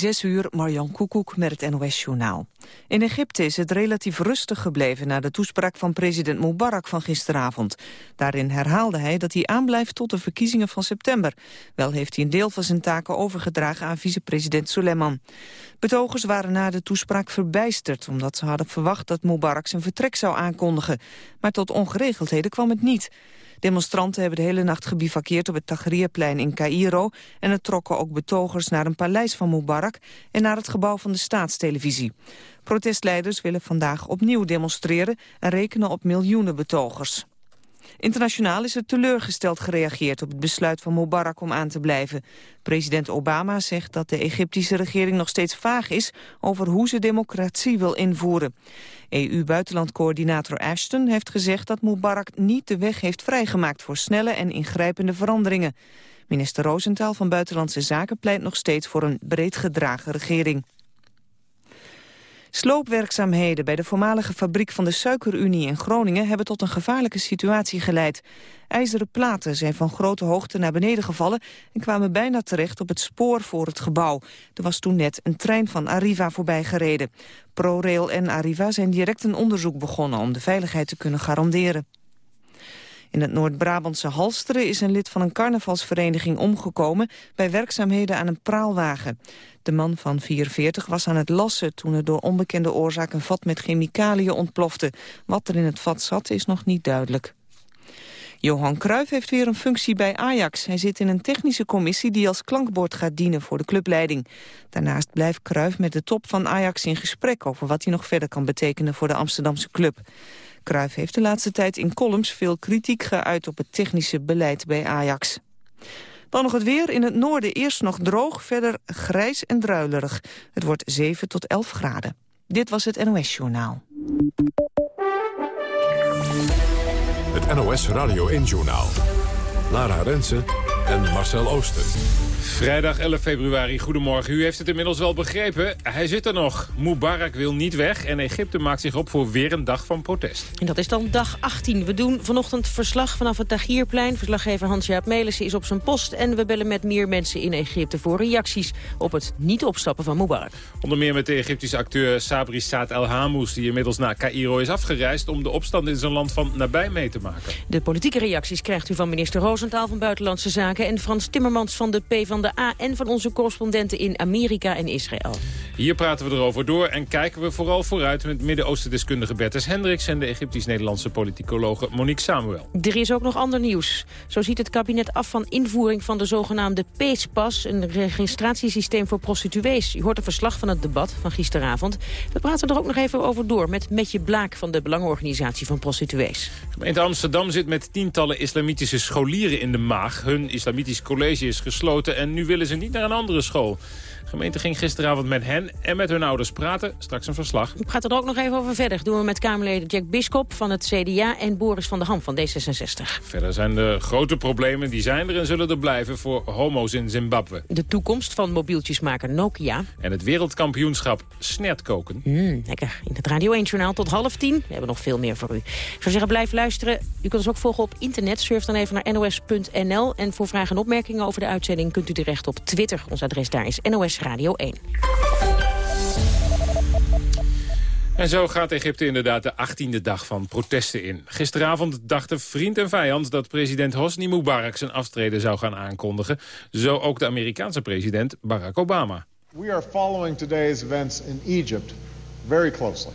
Zes uur, Marjan Koekoek met het NOS-journaal. In Egypte is het relatief rustig gebleven na de toespraak van president Mubarak van gisteravond. Daarin herhaalde hij dat hij aanblijft tot de verkiezingen van september. Wel heeft hij een deel van zijn taken overgedragen aan vicepresident Suleiman. Betogers waren na de toespraak verbijsterd... omdat ze hadden verwacht dat Mubarak zijn vertrek zou aankondigen. Maar tot ongeregeldheden kwam het niet. Demonstranten hebben de hele nacht gebivakkeerd op het Tahrirplein in Cairo... en er trokken ook betogers naar een paleis van Mubarak... en naar het gebouw van de staatstelevisie. Protestleiders willen vandaag opnieuw demonstreren... en rekenen op miljoenen betogers. Internationaal is er teleurgesteld gereageerd op het besluit van Mubarak om aan te blijven. President Obama zegt dat de Egyptische regering nog steeds vaag is over hoe ze democratie wil invoeren. EU-buitenlandcoördinator Ashton heeft gezegd dat Mubarak niet de weg heeft vrijgemaakt voor snelle en ingrijpende veranderingen. Minister Rosenthal van Buitenlandse Zaken pleit nog steeds voor een breed gedragen regering. Sloopwerkzaamheden bij de voormalige fabriek van de Suikerunie in Groningen hebben tot een gevaarlijke situatie geleid. IJzeren platen zijn van grote hoogte naar beneden gevallen en kwamen bijna terecht op het spoor voor het gebouw. Er was toen net een trein van Arriva voorbij gereden. ProRail en Arriva zijn direct een onderzoek begonnen om de veiligheid te kunnen garanderen. In het Noord-Brabantse Halsteren is een lid van een carnavalsvereniging omgekomen bij werkzaamheden aan een praalwagen. De man van 44 was aan het lassen toen er door onbekende oorzaak een vat met chemicaliën ontplofte. Wat er in het vat zat is nog niet duidelijk. Johan Cruijff heeft weer een functie bij Ajax. Hij zit in een technische commissie die als klankbord gaat dienen voor de clubleiding. Daarnaast blijft Cruijff met de top van Ajax in gesprek over wat hij nog verder kan betekenen voor de Amsterdamse club. Cruijff heeft de laatste tijd in columns veel kritiek geuit op het technische beleid bij Ajax. Dan nog het weer. In het noorden eerst nog droog, verder grijs en druilerig. Het wordt 7 tot 11 graden. Dit was het NOS Journaal. Het NOS Radio 1 Journaal. Lara Rensen en Marcel Ooster. Vrijdag 11 februari, goedemorgen. U heeft het inmiddels wel begrepen. Hij zit er nog. Mubarak wil niet weg en Egypte maakt zich op voor weer een dag van protest. En dat is dan dag 18. We doen vanochtend verslag vanaf het Tahrirplein. Verslaggever Hans-Jaap Melissen is op zijn post. En we bellen met meer mensen in Egypte voor reacties op het niet opstappen van Mubarak. Onder meer met de Egyptische acteur Sabri Saad El Hamous... die inmiddels naar Cairo is afgereisd om de opstand in zijn land van nabij mee te maken. De politieke reacties krijgt u van minister Roosentaal van Buitenlandse Zaken... en Frans Timmermans van de P van de A en van onze correspondenten in Amerika en Israël. Hier praten we erover door en kijken we vooral vooruit... met Midden-Oosten-deskundige Bertus Hendricks... en de Egyptisch-Nederlandse politicologe Monique Samuel. Er is ook nog ander nieuws. Zo ziet het kabinet af van invoering van de zogenaamde Peespas... een registratiesysteem voor prostituees. U hoort een verslag van het debat van gisteravond. We praten er ook nog even over door met Metje Blaak... van de Belangenorganisatie van Prostituees. Gemeente Amsterdam zit met tientallen islamitische scholieren in de maag. Hun islamitisch college is gesloten en nu willen ze niet naar een andere school. De gemeente ging gisteravond met hen en met hun ouders praten. Straks een verslag. Ik ga er ook nog even over verder. Dat doen we met Kamerleden Jack Biskop van het CDA en Boris van der Ham van D66. Verder zijn de grote problemen, die zijn er en zullen er blijven voor homo's in Zimbabwe. De toekomst van mobieltjesmaker Nokia. En het wereldkampioenschap snertkoken. Mm, lekker. In het Radio 1-journaal tot half tien. We hebben nog veel meer voor u. Ik zou zeggen, blijf luisteren. U kunt ons ook volgen op internet. Surf dan even naar nos.nl. En voor vragen en opmerkingen over de uitzending kunt u terecht op Twitter. Ons adres daar is NOS Radio 1. En zo gaat Egypte inderdaad de 18e dag van protesten in. Gisteravond dachten vriend en vijand dat president Hosni Mubarak zijn aftreden zou gaan aankondigen. Zo ook de Amerikaanse president Barack Obama. We are following today's events in Egypt very closely.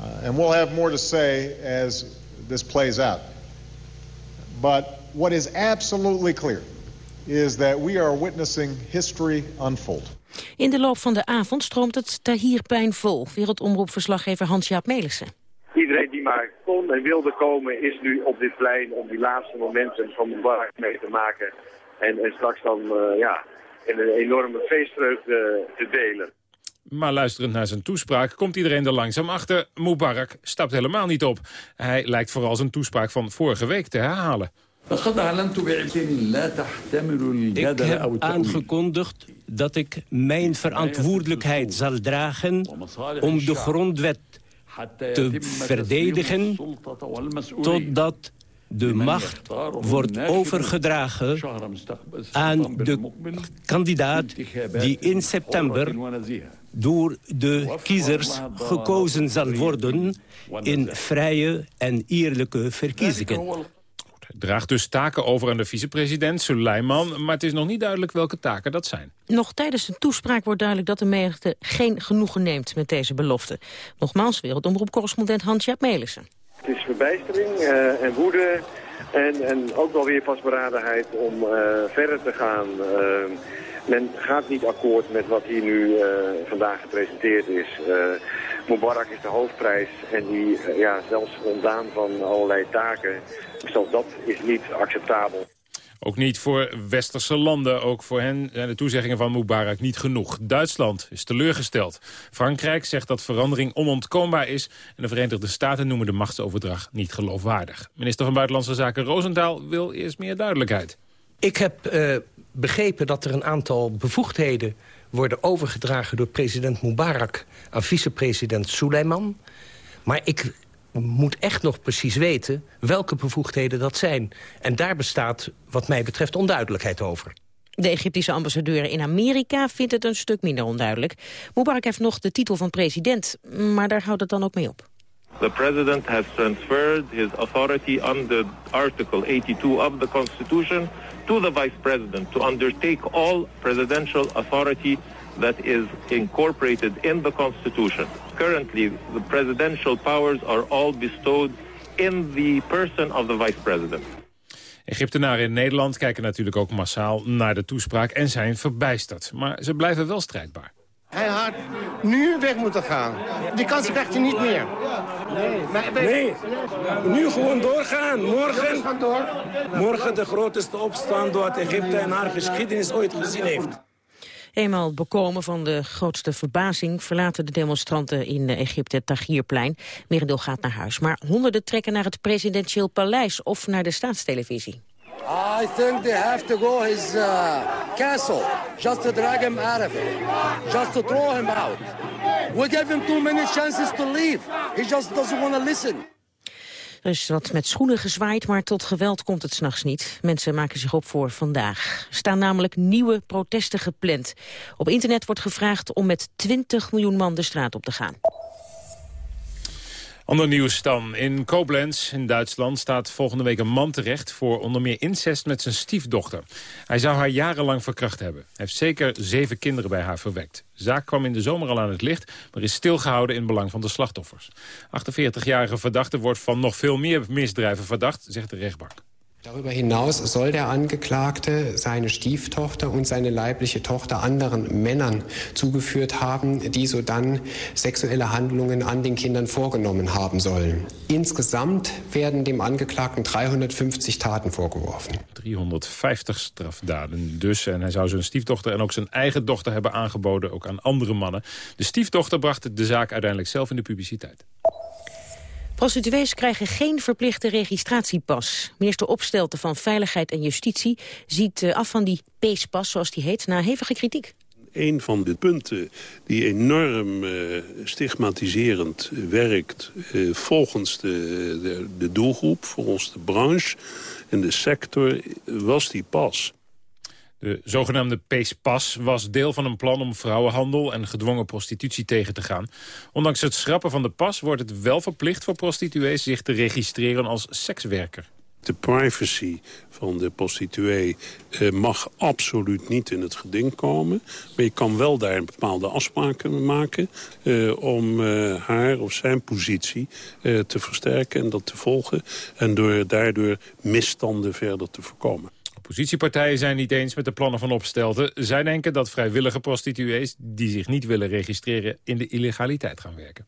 Uh, and we'll have more to say as this plays out. But what is absolutely clear is that we are witnessing history unfold. In de loop van de avond stroomt het Tahirplein vol. Wereldomroepverslaggever Hans-Jaap Melissen. Iedereen die maar kon en wilde komen is nu op dit plein om die laatste momenten van Mubarak mee te maken. En, en straks dan uh, ja, in een enorme feestvreugde te delen. Maar luisterend naar zijn toespraak komt iedereen er langzaam achter. Mubarak stapt helemaal niet op. Hij lijkt vooral zijn toespraak van vorige week te herhalen. Ik heb aangekondigd dat ik mijn verantwoordelijkheid zal dragen om de grondwet te verdedigen totdat de macht wordt overgedragen aan de kandidaat die in september door de kiezers gekozen zal worden in vrije en eerlijke verkiezingen. Draagt dus taken over aan de vicepresident, Suleiman... maar het is nog niet duidelijk welke taken dat zijn. Nog tijdens de toespraak wordt duidelijk dat de menigte geen genoegen neemt met deze belofte. Nogmaals, wereldomroepcorrespondent Hans-Jaap Melissen. Het is verbijstering uh, en woede en, en ook wel weer vastberadenheid om uh, verder te gaan. Uh, men gaat niet akkoord met wat hier nu vandaag gepresenteerd is. Mubarak is de hoofdprijs en die ja, zelfs ontdaan van allerlei taken. Zelfs dat is niet acceptabel. Ook niet voor westerse landen. Ook voor hen zijn de toezeggingen van Mubarak niet genoeg. Duitsland is teleurgesteld. Frankrijk zegt dat verandering onontkoombaar is. En de Verenigde Staten noemen de machtsoverdracht niet geloofwaardig. Minister van Buitenlandse Zaken Rosendaal wil eerst meer duidelijkheid. Ik heb uh, begrepen dat er een aantal bevoegdheden worden overgedragen door president Mubarak aan vicepresident Suleiman. Maar ik moet echt nog precies weten welke bevoegdheden dat zijn. En daar bestaat wat mij betreft onduidelijkheid over. De Egyptische ambassadeur in Amerika vindt het een stuk minder onduidelijk. Mubarak heeft nog de titel van president, maar daar houdt het dan ook mee op. The president has transferred his authority under Article 82 of the Constitution to the vice president to undertake all presidential authority that is incorporated in the Constitution. Currently, the presidential powers are all bestowed in the person of the vice president. Egyptenaren in Nederland kijken natuurlijk ook massaal naar de toespraak en zijn verbijsterd. Maar ze blijven wel strijdbaar. Hij had nu weg moeten gaan. Die kans krijgt hij niet meer. Nee, nu gewoon doorgaan. Morgen, door. morgen de grootste opstand wat Egypte en haar geschiedenis ooit gezien heeft. Eenmaal bekomen van de grootste verbazing verlaten de demonstranten in Egypte het Tahrirplein. Merendeel gaat naar huis, maar honderden trekken naar het presidentieel paleis of naar de staatstelevisie. I think they have to go his uh, castle just to drag him out of it, just to throw him out. We gave him too many chances to leave. He just doesn't want to listen. Er is wat met schoenen gezwaaid, maar tot geweld komt het s'nachts niet. Mensen maken zich op voor vandaag. Er staan namelijk nieuwe protesten gepland. Op internet wordt gevraagd om met 20 miljoen man de straat op te gaan. Ander nieuws dan. In Koblenz in Duitsland staat volgende week een man terecht... voor onder meer incest met zijn stiefdochter. Hij zou haar jarenlang verkracht hebben. Hij heeft zeker zeven kinderen bij haar verwekt. De zaak kwam in de zomer al aan het licht... maar is stilgehouden in belang van de slachtoffers. 48-jarige verdachte wordt van nog veel meer misdrijven verdacht, zegt de rechtbank. Darüber hinaus soll der Angeklagte seine Stieftochter und seine leibliche Tochter anderen Männern zugeführt haben, die so dann sexuelle Handlungen an den Kindern vorgenommen haben sollen. Insgesamt werden dem Angeklagten 350 Taten vorgeworfen. 350 strafdaden dus. En hij zou zijn stiefdochter en ook zijn eigen dochter hebben aangeboden, ook aan andere mannen. De stiefdochter bracht de zaak uiteindelijk zelf in de publiciteit. Prostituees krijgen geen verplichte registratiepas. Minister Opstelten van Veiligheid en Justitie ziet eh, af van die peespas, zoals die heet, na hevige kritiek. Een van de punten die enorm uh, stigmatiserend werkt... Uh, volgens de, de, de doelgroep, volgens de branche en de sector, was die pas. De zogenaamde Peespas was deel van een plan om vrouwenhandel en gedwongen prostitutie tegen te gaan. Ondanks het schrappen van de pas wordt het wel verplicht voor prostituees zich te registreren als sekswerker. De privacy van de prostituee eh, mag absoluut niet in het geding komen. Maar je kan wel daar bepaalde afspraken maken... Eh, om eh, haar of zijn positie eh, te versterken en dat te volgen. En door, daardoor misstanden verder te voorkomen. Oppositiepartijen zijn niet eens met de plannen van Opstelten. Zij denken dat vrijwillige prostituees die zich niet willen registreren... in de illegaliteit gaan werken.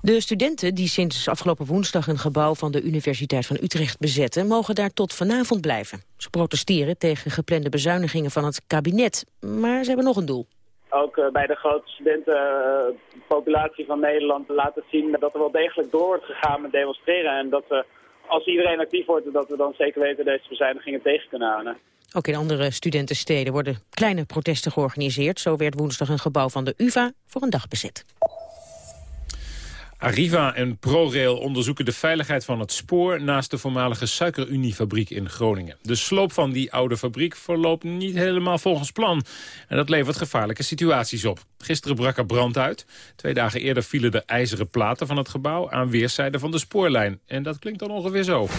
De studenten die sinds afgelopen woensdag een gebouw van de Universiteit van Utrecht bezetten, mogen daar tot vanavond blijven. Ze protesteren tegen geplande bezuinigingen van het kabinet, maar ze hebben nog een doel. Ook eh, bij de grote studentenpopulatie van Nederland laten zien dat er wel degelijk door wordt gegaan met demonstreren en dat we als iedereen actief wordt, dat we dan zeker weten deze bezuinigingen tegen kunnen houden. Ook in andere studentensteden worden kleine protesten georganiseerd. Zo werd woensdag een gebouw van de UvA voor een dag bezet. Arriva en ProRail onderzoeken de veiligheid van het spoor... naast de voormalige suikeruniefabriek in Groningen. De sloop van die oude fabriek verloopt niet helemaal volgens plan. En dat levert gevaarlijke situaties op. Gisteren brak er brand uit. Twee dagen eerder vielen de ijzeren platen van het gebouw... aan weerszijden van de spoorlijn. En dat klinkt dan ongeveer zo. Kijk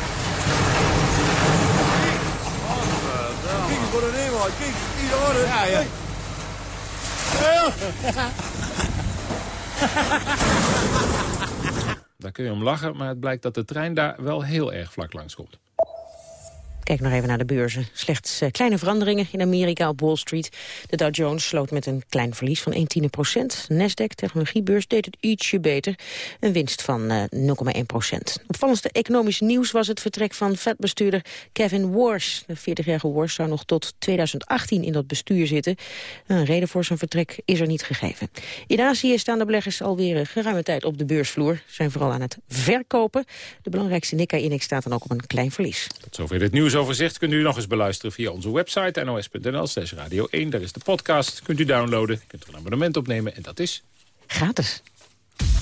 voor de Kijk, Ja, ja. Daar kun je om lachen, maar het blijkt dat de trein daar wel heel erg vlak langs komt. Kijk nog even naar de beurzen. Slechts uh, kleine veranderingen in Amerika op Wall Street. De Dow Jones sloot met een klein verlies van 1 tiende procent. Nasdaq, technologiebeurs, deed het ietsje beter. Een winst van uh, eh, 0,1 procent. Opvallendste economisch nieuws was het vertrek van Fed-bestuurder Kevin Wars. De 40-jarige Wars zou nog tot 2018 in dat bestuur zitten. Een reden voor zijn vertrek is er niet gegeven. In Azië staan de beleggers alweer geruime tijd op de beursvloer. Zijn vooral aan het verkopen. De belangrijkste Nikkei-index staat dan ook op een klein verlies. Tot zover dit nieuws overzicht kunt u nog eens beluisteren via onze website nos.nl slash radio 1. Daar is de podcast, kunt u downloaden, kunt er een abonnement opnemen en dat is... Gratis.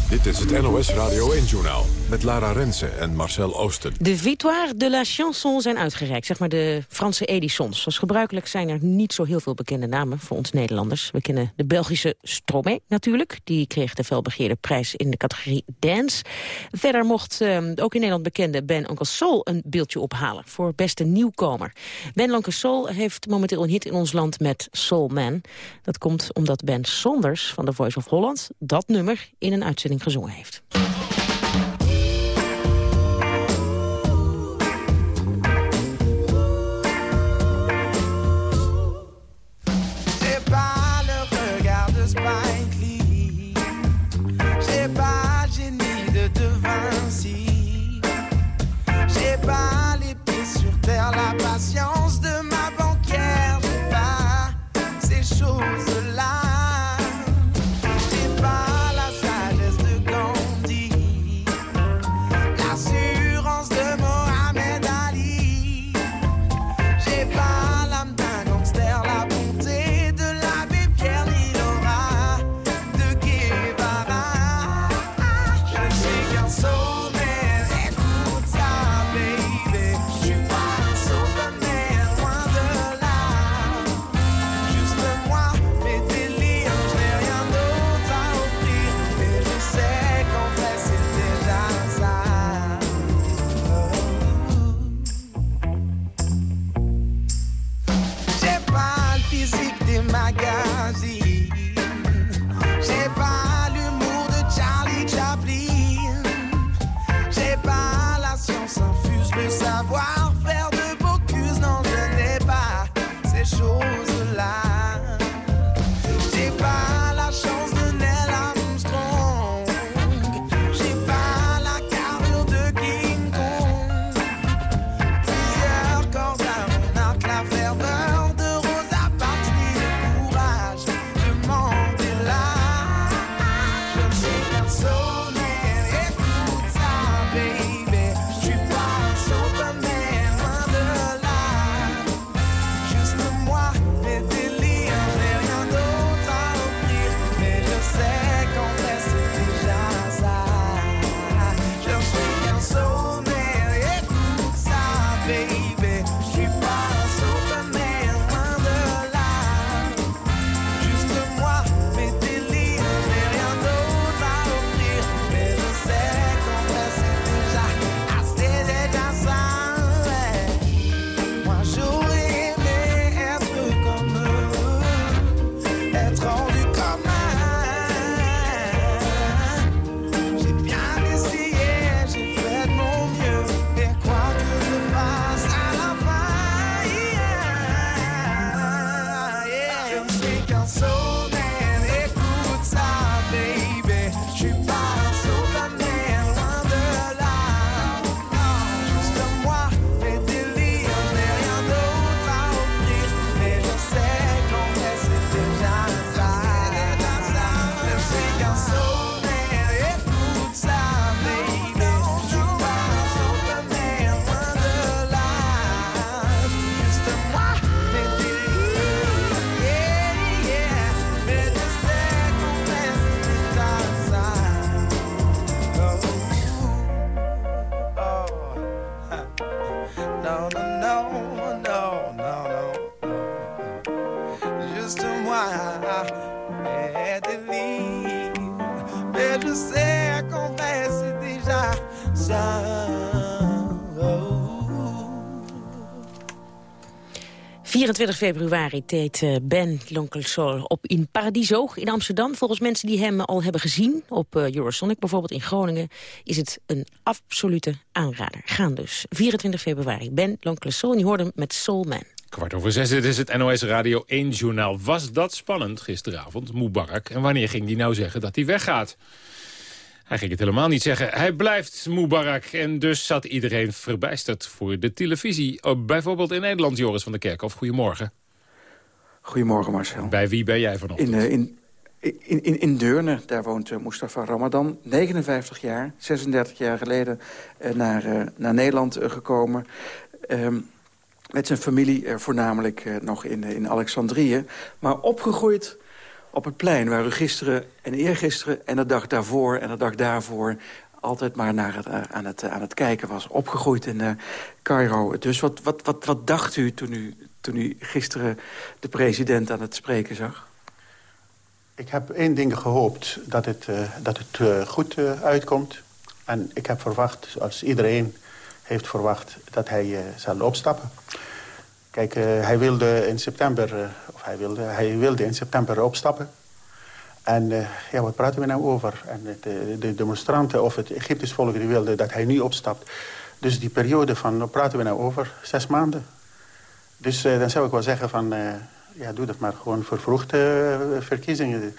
Dit is het NOS Radio 1-journaal met Lara Rensen en Marcel Oosten. De Victoire de la Chanson zijn uitgereikt, zeg maar de Franse Edisons. Zoals gebruikelijk zijn er niet zo heel veel bekende namen voor ons Nederlanders. We kennen de Belgische Stromae natuurlijk. Die kreeg de felbegeerde prijs in de categorie Dance. Verder mocht uh, ook in Nederland bekende Ben Onkel Soul een beeldje ophalen voor beste nieuwkomer. Ben Onkel Soul heeft momenteel een hit in ons land met Soul Man. Dat komt omdat Ben Sonders van The Voice of Holland dat nummer in een uitzending gezongen heeft. physique 24 februari deed eh, Ben Sol op in Paradiso in Amsterdam. Volgens mensen die hem al hebben gezien, op eh, Eurosonic bijvoorbeeld in Groningen... is het een absolute aanrader. Gaan dus. 24 februari. Ben Sol en je hoorde hem met Soul Man. Kwart over zes, dit is het NOS Radio 1-journaal. Was dat spannend gisteravond, Mubarak? En wanneer ging hij nou zeggen dat hij weggaat? Hij ging het helemaal niet zeggen. Hij blijft Mubarak. En dus zat iedereen verbijsterd voor de televisie. Bijvoorbeeld in Nederland, Joris van der Kerkhof. Goedemorgen. Goedemorgen, Marcel. Bij wie ben jij vanochtend? In, uh, in, in, in, in Deurne, daar woont uh, Mustafa Ramadan. 59 jaar, 36 jaar geleden uh, naar, naar Nederland gekomen. Ehm, met zijn familie voornamelijk nog in, in Alexandrië. Maar opgegroeid op het plein... waar u gisteren en eergisteren en de dag daarvoor en de dag daarvoor... altijd maar naar het, eh, aan, het, aan het kijken was. Opgegroeid in uh, Cairo. Dus wat, wat, wat, wat dacht u toen, u toen u gisteren de president aan het spreken zag? Ik heb één ding gehoopt, dat het, dat het goed uitkomt. En ik heb verwacht, zoals iedereen heeft verwacht... dat hij zal opstappen. Kijk, hij wilde in september hij wilde, hij wilde in september opstappen. En uh, ja, wat praten we nou over? En de, de, demonstranten of het Egyptisch volk die wilden dat hij nu opstapt. Dus die periode van, wat praten we nou over? Zes maanden. Dus uh, dan zou ik wel zeggen van, uh, ja, doe dat maar gewoon vervroegde verkiezingen.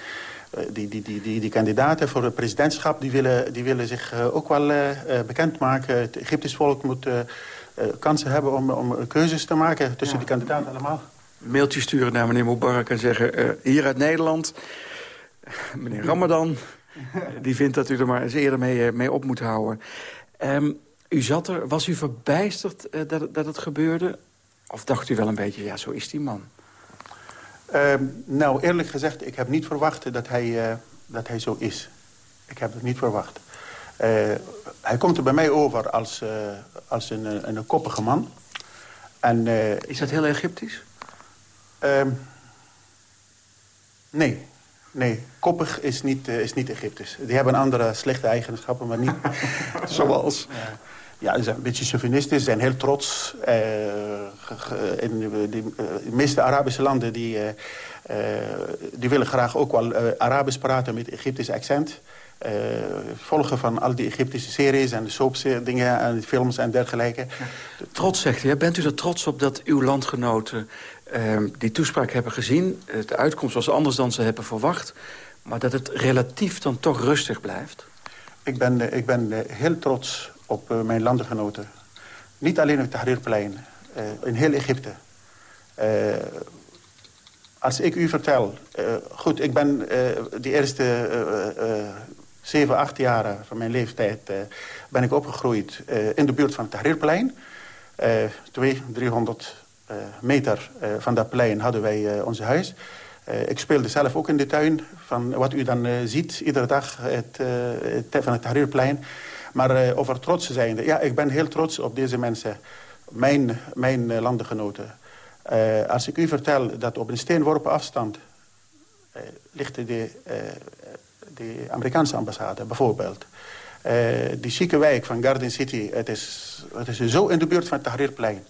Die, die, die, die, die kandidaten voor het presidentschap die willen, die willen zich ook wel bekendmaken. Het Egyptisch volk moet kansen hebben om, om keuzes te maken tussen die kandidaten allemaal mailtje sturen naar meneer Mubarak en zeggen... Uh, hier uit Nederland, meneer Ramadan... die vindt dat u er maar eens eerder mee, eh, mee op moet houden. Um, u zat er, was u verbijsterd uh, dat, dat het gebeurde? Of dacht u wel een beetje, ja, zo is die man? Um, nou, eerlijk gezegd, ik heb niet verwacht dat hij, uh, dat hij zo is. Ik heb het niet verwacht. Hij komt er bij mij over als, als een, een, een koppige man. En, is dat heel Egyptisch? Um, nee, nee. Koppig is niet, uh, is niet Egyptisch. Die hebben andere slechte eigenschappen, maar niet... Zoals? ja, ze zijn een beetje chauvinistisch, zijn heel trots. Uh, in de, de, meeste Arabische landen die, uh, die willen graag ook wel Arabisch praten met Egyptisch accent. Uh, volgen van al die Egyptische series en de soapdingen en films en dergelijke. Trots, zegt u. Bent u er trots op dat uw landgenoten die toespraak hebben gezien? De uitkomst was anders dan ze hebben verwacht. Maar dat het relatief dan toch rustig blijft? Ik ben, uh, ik ben uh, heel trots op uh, mijn landgenoten. Niet alleen op het Tahrirplein. in heel Egypte. als ik u vertel... goed, ik ben de eerste zeven, acht jaren van mijn leeftijd uh, ben ik opgegroeid uh, in de buurt van het Tahrirplein. Uh, twee, driehonderd meter van dat plein hadden wij onze huis. ik speelde zelf ook in de tuin van wat u dan ziet iedere dag het, van het Tahrirplein. Maar over trots zijnde, ja, ik ben heel trots op deze mensen, mijn, mijn landgenoten. als ik u vertel dat op een steenworpen afstand ligt de de Amerikaanse ambassade bijvoorbeeld. Die chique wijk van Garden City, het is, het is zo in de buurt van het Tahrirplein.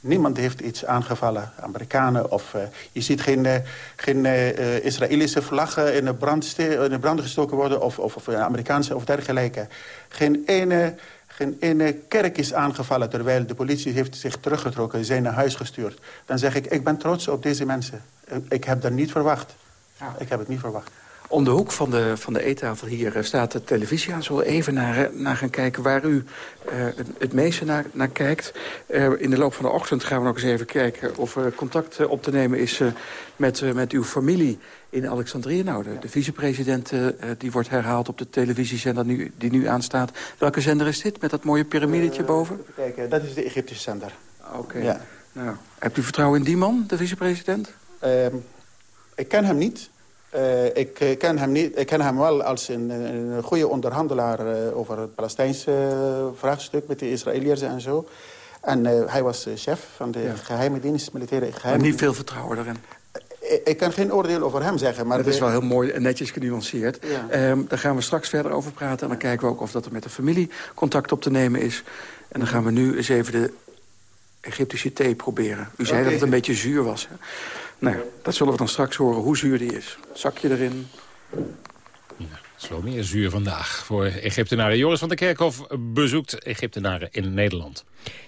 Niemand heeft iets aangevallen, Amerikanen. Of, uh, je ziet geen, uh, geen uh, Israëlische vlaggen in de, brand in de brand gestoken worden... of, of, of Amerikaanse of dergelijke. Geen ene, geen ene kerk is aangevallen... terwijl de politie heeft zich teruggetrokken, zijn naar huis gestuurd. Dan zeg ik, ik ben trots op deze mensen. Ik heb dat niet verwacht. Ik heb het niet verwacht. Om de hoek van de, van de eettafel hier eh, staat de televisie aan. Zullen we even naar, eh, naar gaan kijken waar u uh, het, meeste naar, naar kijkt. Uh, in de loop van de ochtend gaan we nog eens even kijken... of er contact op te nemen is met, met uw familie in Alexandrië. Nou, de, de vicepresident die wordt herhaald op de televisiezender nu, die nu aanstaat. Welke zender is dit, met dat mooie piramidetje boven? Dat is de Egyptische zender. Oké. Ja. Nou, hebt u vertrouwen in die man, de vicepresident? Ehm, ik ken hem niet... Uh, ik, eh, ken hem niet, ik ken hem wel als een, een goede onderhandelaar uh, over het Palestijnse vraagstuk met de Israëliërs en zo. En hij was chef van de ja. geheime dienst, militaire geheime Maar niet veel vertrouwen daarin? ik kan geen oordeel over hem zeggen. Maar dat is wel heel mooi en netjes genuanceerd. Ja. Ehm, daar gaan we straks verder over praten. En dan kijken we ook of dat er met de familie contact op te nemen is. En dan gaan we nu eens even de Egyptische thee proberen. U zei dat het een beetje zuur was. Hè? Nou, dat zullen we dan straks horen, hoe zuur die is. Zakje erin. Het is wel meer zuur vandaag voor Egyptenaren. Joris van der Kerkhof bezoekt Egyptenaren in Nederland.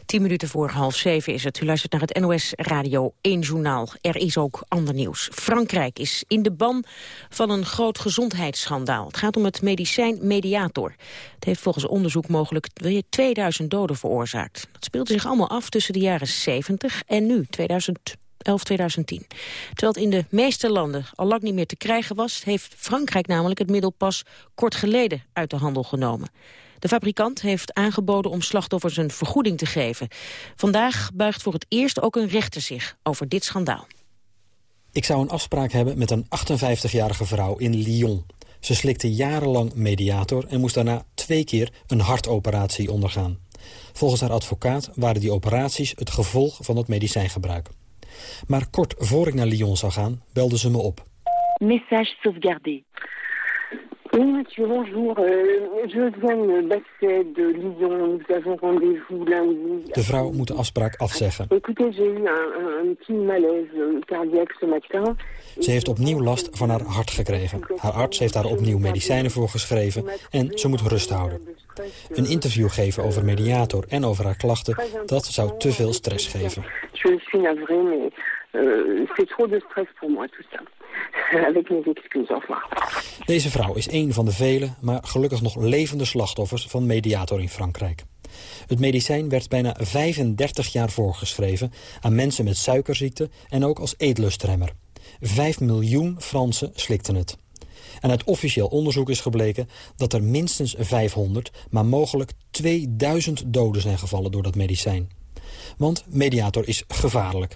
Tien minuten voor half zeven is het. U luistert naar het NOS Radio 1 Journaal. Er is ook ander nieuws. Frankrijk is in de ban van een groot gezondheidsschandaal. Het gaat om het medicijn Mediator. Het heeft volgens onderzoek mogelijk 2000 doden veroorzaakt. Dat speelde zich allemaal af tussen de jaren 70 en nu, 2000. 11 2010. Terwijl het in de meeste landen al lang niet meer te krijgen was... heeft Frankrijk namelijk het middel pas kort geleden uit de handel genomen. De fabrikant heeft aangeboden om slachtoffers een vergoeding te geven. Vandaag buigt voor het eerst ook een rechter zich over dit schandaal. Ik zou een afspraak hebben met een 58-jarige vrouw in Lyon. Ze slikte jarenlang mediator en moest daarna twee keer een hartoperatie ondergaan. Volgens haar advocaat waren die operaties het gevolg van het medicijngebruik. Maar kort voor ik naar Lyon zou gaan, belde ze me op. Message sauvegardé. Oui, monsieur, bonjour. Euh, je viens d'accès de Lyon. Nous avons rendez-vous lundi. De vrouw moet de afspraak afzeggen. Écoutez, j'ai eu un, un petit malaise cardiaque ce matin. Ze heeft opnieuw last van haar hart gekregen. Haar arts heeft haar opnieuw medicijnen voorgeschreven en ze moet rust houden. Een interview geven over mediator en over haar klachten, dat zou te veel stress geven. Je suis navré, mais euh, c'est trop de stress pour moi tout ça. Excuses, au Deze vrouw is een van de vele, maar gelukkig nog levende slachtoffers van mediator in Frankrijk. Het medicijn werd bijna 35 jaar voorgeschreven aan mensen met suikerziekte en ook als eetlustremmer. Vijf miljoen Fransen slikten het. En uit officieel onderzoek is gebleken dat er minstens 500, maar mogelijk 2000 doden zijn gevallen door dat medicijn. Want mediator is gevaarlijk.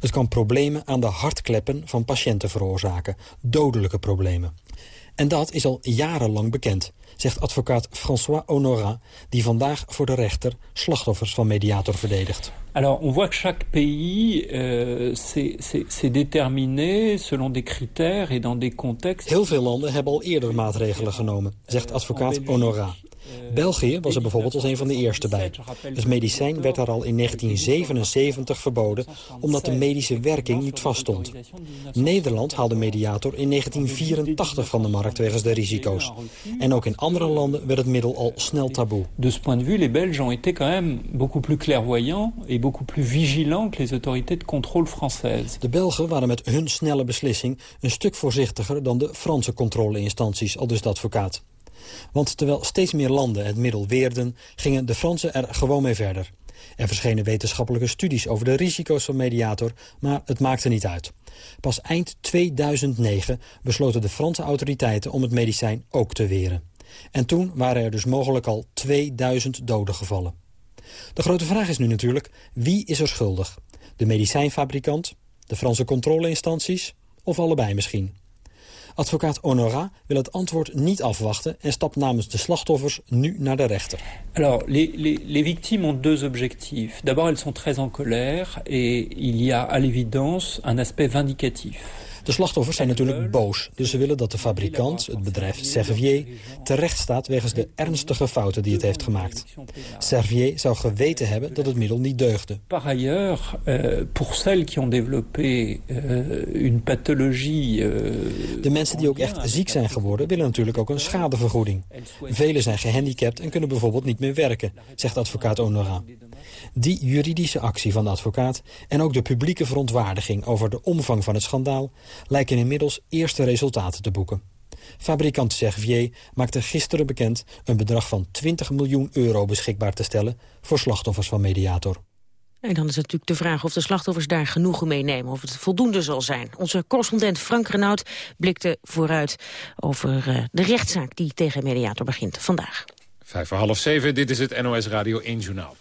Het kan problemen aan de hartkleppen van patiënten veroorzaken. Dodelijke problemen. En dat is al jarenlang bekend, zegt advocaat François Honorat... die vandaag voor de rechter slachtoffers van mediator verdedigt. Alors, on voit que chaque pays euh, s'est déterminé selon des critères et dans des contextes... Heel veel landen hebben al eerder maatregelen genomen, zegt advocaat Honorat. België was er bijvoorbeeld als een van de eerste bij. Het medicijn werd daar al in 1977 verboden... omdat de medische werking niet vaststond. Nederland haalde Mediator in 1984 van de markt wegens de risico's. En ook in andere landen werd het middel al snel taboe. De ce point de vue, les Belges ont été quand même beaucoup plus clairvoyants... et beaucoup plus vigilants que les autorités de contrôle françaises. De Belgen waren met hun snelle beslissing... een stuk voorzichtiger dan de Franse controleinstanties, al dus de advocaat. Want terwijl steeds meer landen het middel weerden... gingen de Fransen er gewoon mee verder. Er verschenen wetenschappelijke studies over de risico's van mediator... maar het maakte niet uit. Pas eind 2009 besloten de Franse autoriteiten om het medicijn ook te weren. En toen waren er dus mogelijk al 2000 doden gevallen. De grote vraag is nu natuurlijk, wie is er schuldig? De medicijnfabrikant, de Franse controleinstanties of allebei misschien? Advocaat Honora wil het antwoord niet afwachten... en stapt namens de slachtoffers nu naar de rechter. Alors, les, les, les victimes ont deux objectifs. D'abord, elles sont très en colère... et il y a à l'évidence un aspect vindicatif. De slachtoffers zijn natuurlijk boos, dus ze willen dat de fabrikant, het bedrijf Servier, terecht staat wegens de ernstige fouten die het heeft gemaakt. Servier zou geweten hebben dat het middel niet deugde. Par ailleurs, euh, pour celles qui ont développé euh, une pathologie... Euh, de mensen die ook echt ziek zijn geworden willen natuurlijk ook een schadevergoeding. Velen zijn gehandicapt en kunnen bijvoorbeeld niet meer werken, zegt advocaat Honora. Die juridische actie van de advocaat en ook de publieke verontwaardiging over de omvang van het schandaal lijken inmiddels eerste resultaten te boeken. Fabrikant Servier maakte gisteren bekend een bedrag van 20 miljoen euro beschikbaar te stellen voor slachtoffers van Mediator. En dan is het natuurlijk de vraag of de slachtoffers daar genoegen mee nemen, of het voldoende zal zijn. Onze correspondent Frank Renaud blikte vooruit over uh, de rechtszaak die tegen Mediator begint vandaag. Vijf voor half zeven, dit is het NOS Radio 1 Journaal.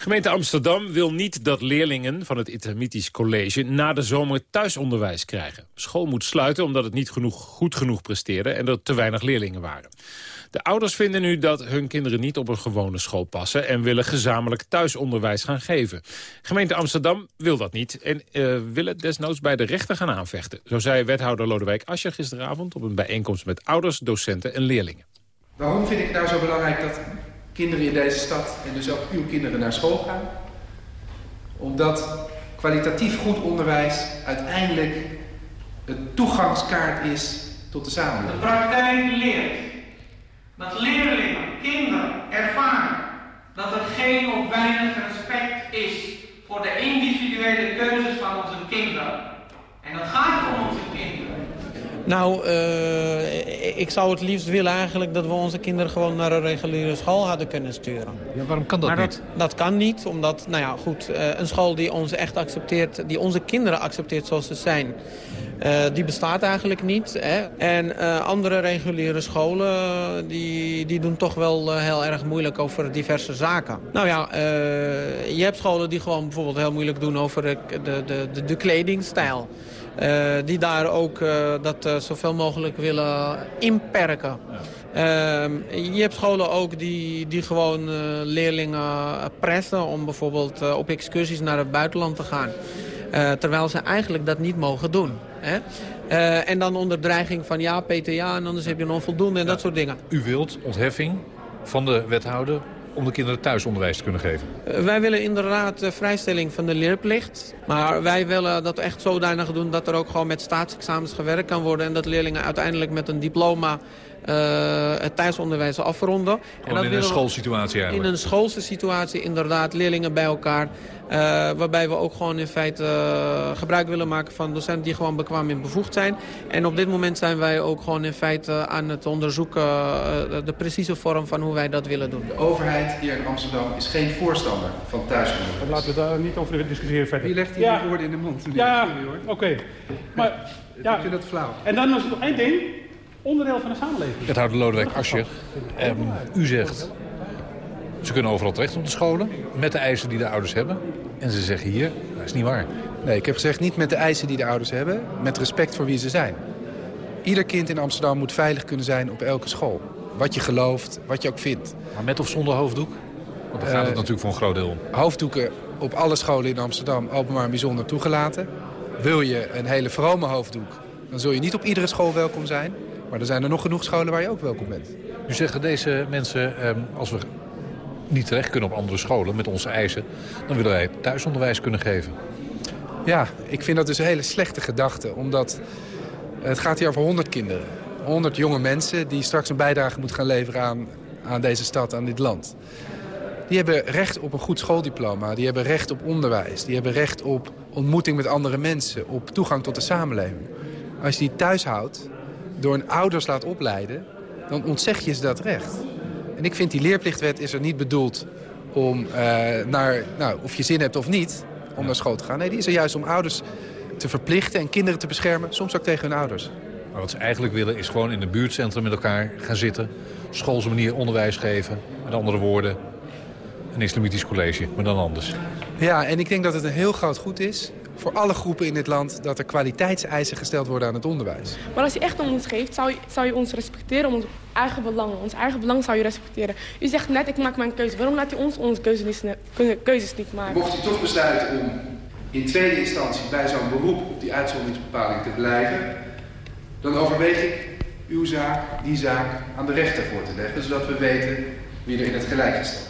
Gemeente Amsterdam wil niet dat leerlingen van het Intermitisch College na de zomer thuisonderwijs krijgen. School moet sluiten omdat het niet genoeg, goed genoeg presteerde en er te weinig leerlingen waren. De ouders vinden nu dat hun kinderen niet op een gewone school passen... en willen gezamenlijk thuisonderwijs gaan geven. Gemeente Amsterdam wil dat niet en uh, wil het desnoods bij de rechter gaan aanvechten. Zo zei wethouder Lodewijk Asscher gisteravond... op een bijeenkomst met ouders, docenten en leerlingen. Waarom vind ik het nou zo belangrijk dat kinderen in deze stad... en dus ook uw kinderen naar school gaan? Omdat kwalitatief goed onderwijs uiteindelijk een toegangskaart is tot de samenleving. De praktijk leert dat leerlingen, kinderen ervaren dat er geen of weinig respect is voor de individuele keuzes van onze kinderen. En dat gaat om onze kinderen. Nou, uh, ik zou het liefst willen eigenlijk dat we onze kinderen gewoon naar een reguliere school hadden kunnen sturen. Ja, waarom kan dat maar niet? Dat, dat, kan niet, omdat, nou ja, goed, uh, een school die ons echt accepteert, die onze kinderen accepteert zoals ze zijn, uh, die bestaat eigenlijk niet. Hè? En andere reguliere scholen, die, die doen toch wel heel erg moeilijk over diverse zaken. Nou ja, je hebt scholen die gewoon bijvoorbeeld heel moeilijk doen over de, de, de, de kledingstijl. Uh, die daar ook uh, dat uh, zoveel mogelijk willen inperken. Ja. Ehm, je hebt scholen ook die, die gewoon leerlingen pressen om bijvoorbeeld op excursies naar het buitenland te gaan. terwijl ze eigenlijk dat niet mogen doen. Hè? en dan onder dreiging van ja, PTA en anders heb je een onvoldoende en ja. dat soort dingen. U wilt ontheffing van de wethouder om de kinderen thuisonderwijs te kunnen geven? Uh, wij willen inderdaad uh, vrijstelling van de leerplicht. Maar wij willen dat echt zodanig doen dat er ook gewoon met staatsexamens gewerkt kan worden. En dat leerlingen uiteindelijk met een diploma het thuisonderwijs afronden. en dat in een schoolsituatie eigenlijk? In een schoolse situatie inderdaad, leerlingen bij elkaar. Uh, waarbij we ook gewoon in feite uh, gebruik willen maken van docenten die gewoon bekwaam en bevoegd zijn. En op dit moment zijn wij ook gewoon in feite aan het onderzoeken de precieze vorm van hoe wij dat willen doen. De overheid hier in Amsterdam is geen voorstander van thuisonderwijs. Laten we daar niet over discussiëren verder. Wie legt hier ja. woorden in de mond? Ja, oké. Okay. Maar ja. Ik vind dat flauw. En dan is er nog één ding onderdeel van de samenleving. Het houdt Lodewijk Asscher. Um, u zegt, ze kunnen overal terecht op de scholen... met de eisen die de ouders hebben. En ze zeggen hier, dat is niet waar. Nee, ik heb gezegd niet met de eisen die de ouders hebben... met respect voor wie ze zijn. Ieder kind in Amsterdam moet veilig kunnen zijn op elke school. Wat je gelooft, wat je ook vindt. Maar met of zonder hoofddoek? Want daar gaat het uh, natuurlijk voor een groot deel om. Hoofddoeken op alle scholen in Amsterdam openbaar en bijzonder toegelaten. Wil je een hele vrome hoofddoek, dan zul je niet op iedere school welkom zijn. Maar er zijn er nog genoeg scholen waar je ook welkom bent. U zeggen deze mensen, als we niet terecht kunnen op andere scholen met onze eisen... dan willen wij thuisonderwijs kunnen geven. Ja, ik vind dat dus een hele slechte gedachte. Omdat het gaat hier over 100 kinderen. 100 jonge mensen die straks een bijdrage moeten gaan leveren aan, aan deze stad, aan dit land. Die hebben recht op een goed schooldiploma. Die hebben recht op onderwijs. Die hebben recht op ontmoeting met andere mensen. Op toegang tot de samenleving. Als je die thuis houdt, door een ouders laat opleiden, dan ontzeg je ze dat recht. En ik vind die leerplichtwet is er niet bedoeld om uh, naar, nou, of je zin hebt of niet, om naar school te gaan. Nee, die is er juist om ouders te verplichten en kinderen te beschermen, soms ook tegen hun ouders. Maar wat ze eigenlijk willen is gewoon in een buurtcentrum met elkaar gaan zitten. Schoolse manier onderwijs geven. Met andere woorden, een islamitisch college, maar dan anders. Ja, en ik denk dat het een heel groot goed is voor alle groepen in dit land... dat er kwaliteitseisen gesteld worden aan het onderwijs. Maar als je echt om ons geeft, zou je, zou je ons respecteren om ons eigen belang. Ons eigen belang zou je respecteren. U zegt net, ik maak mijn keuze. Waarom laat u ons onze keuzes niet, keuzes niet maken? Mocht u toch besluiten om in tweede instantie bij zo'n beroep op die uitzonderingsbepaling te blijven... dan overweeg ik uw zaak, die zaak, aan de rechter voor te leggen... zodat we weten wie er in het gelijk gesteld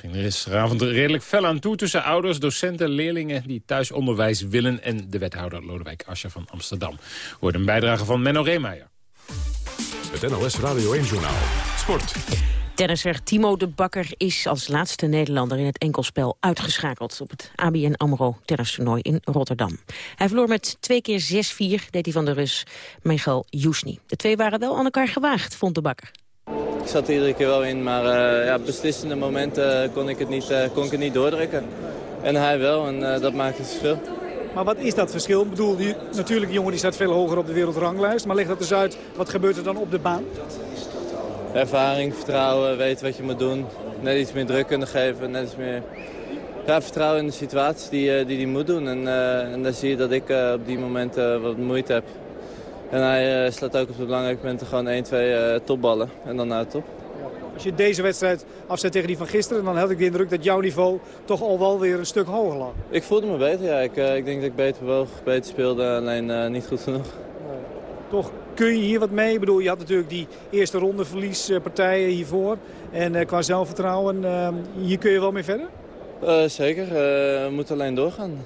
ging er gisteravond redelijk fel aan toe tussen ouders, docenten, leerlingen die thuisonderwijs willen en de wethouder Lodewijk Asscher van Amsterdam. Hoort een bijdrage van Menno Reemeijer. Het NOS Radio 1 Journaal. Sport. Tennisser Timo de Bakker is als laatste Nederlander in het enkelspel uitgeschakeld op het ABN AMRO tennistoernooi in Rotterdam. Hij verloor met twee keer 6-4, deed hij van de Rus Michael Jusni. De twee waren wel aan elkaar gewaagd, vond de Bakker. Ik zat er iedere keer wel in, maar uh, ja, beslissende momenten kon ik, het niet, uh, kon ik het niet doordrukken. En hij wel, en uh, dat maakt het verschil. Maar wat is dat verschil? Ik bedoel, die, natuurlijk, die jongen die staat veel hoger op de wereldranglijst. Maar leg dat eens uit, wat gebeurt er dan op de baan? Ervaring, vertrouwen, weten wat je moet doen. Net iets meer druk kunnen geven, net iets meer ja, vertrouwen in de situatie die hij die, die moet doen. En, en dan zie je dat ik op die momenten wat moeite heb. En hij slaat ook op de belangrijke momenten gewoon 1, 2 topballen. En dan naar de top. Als je deze wedstrijd afzet tegen die van gisteren... dan had ik de indruk dat jouw niveau toch al wel weer een stuk hoger lag. Ik voelde me beter, ja. Ik, ik denk dat ik beter bewoog, beter speelde, alleen niet goed genoeg. Toch kun je hier wat mee? Ik bedoel, je had natuurlijk die eerste ronde verliespartijen hiervoor. En uh, qua zelfvertrouwen, uh, hier kun je wel mee verder? Uh, zeker, we moeten alleen doorgaan.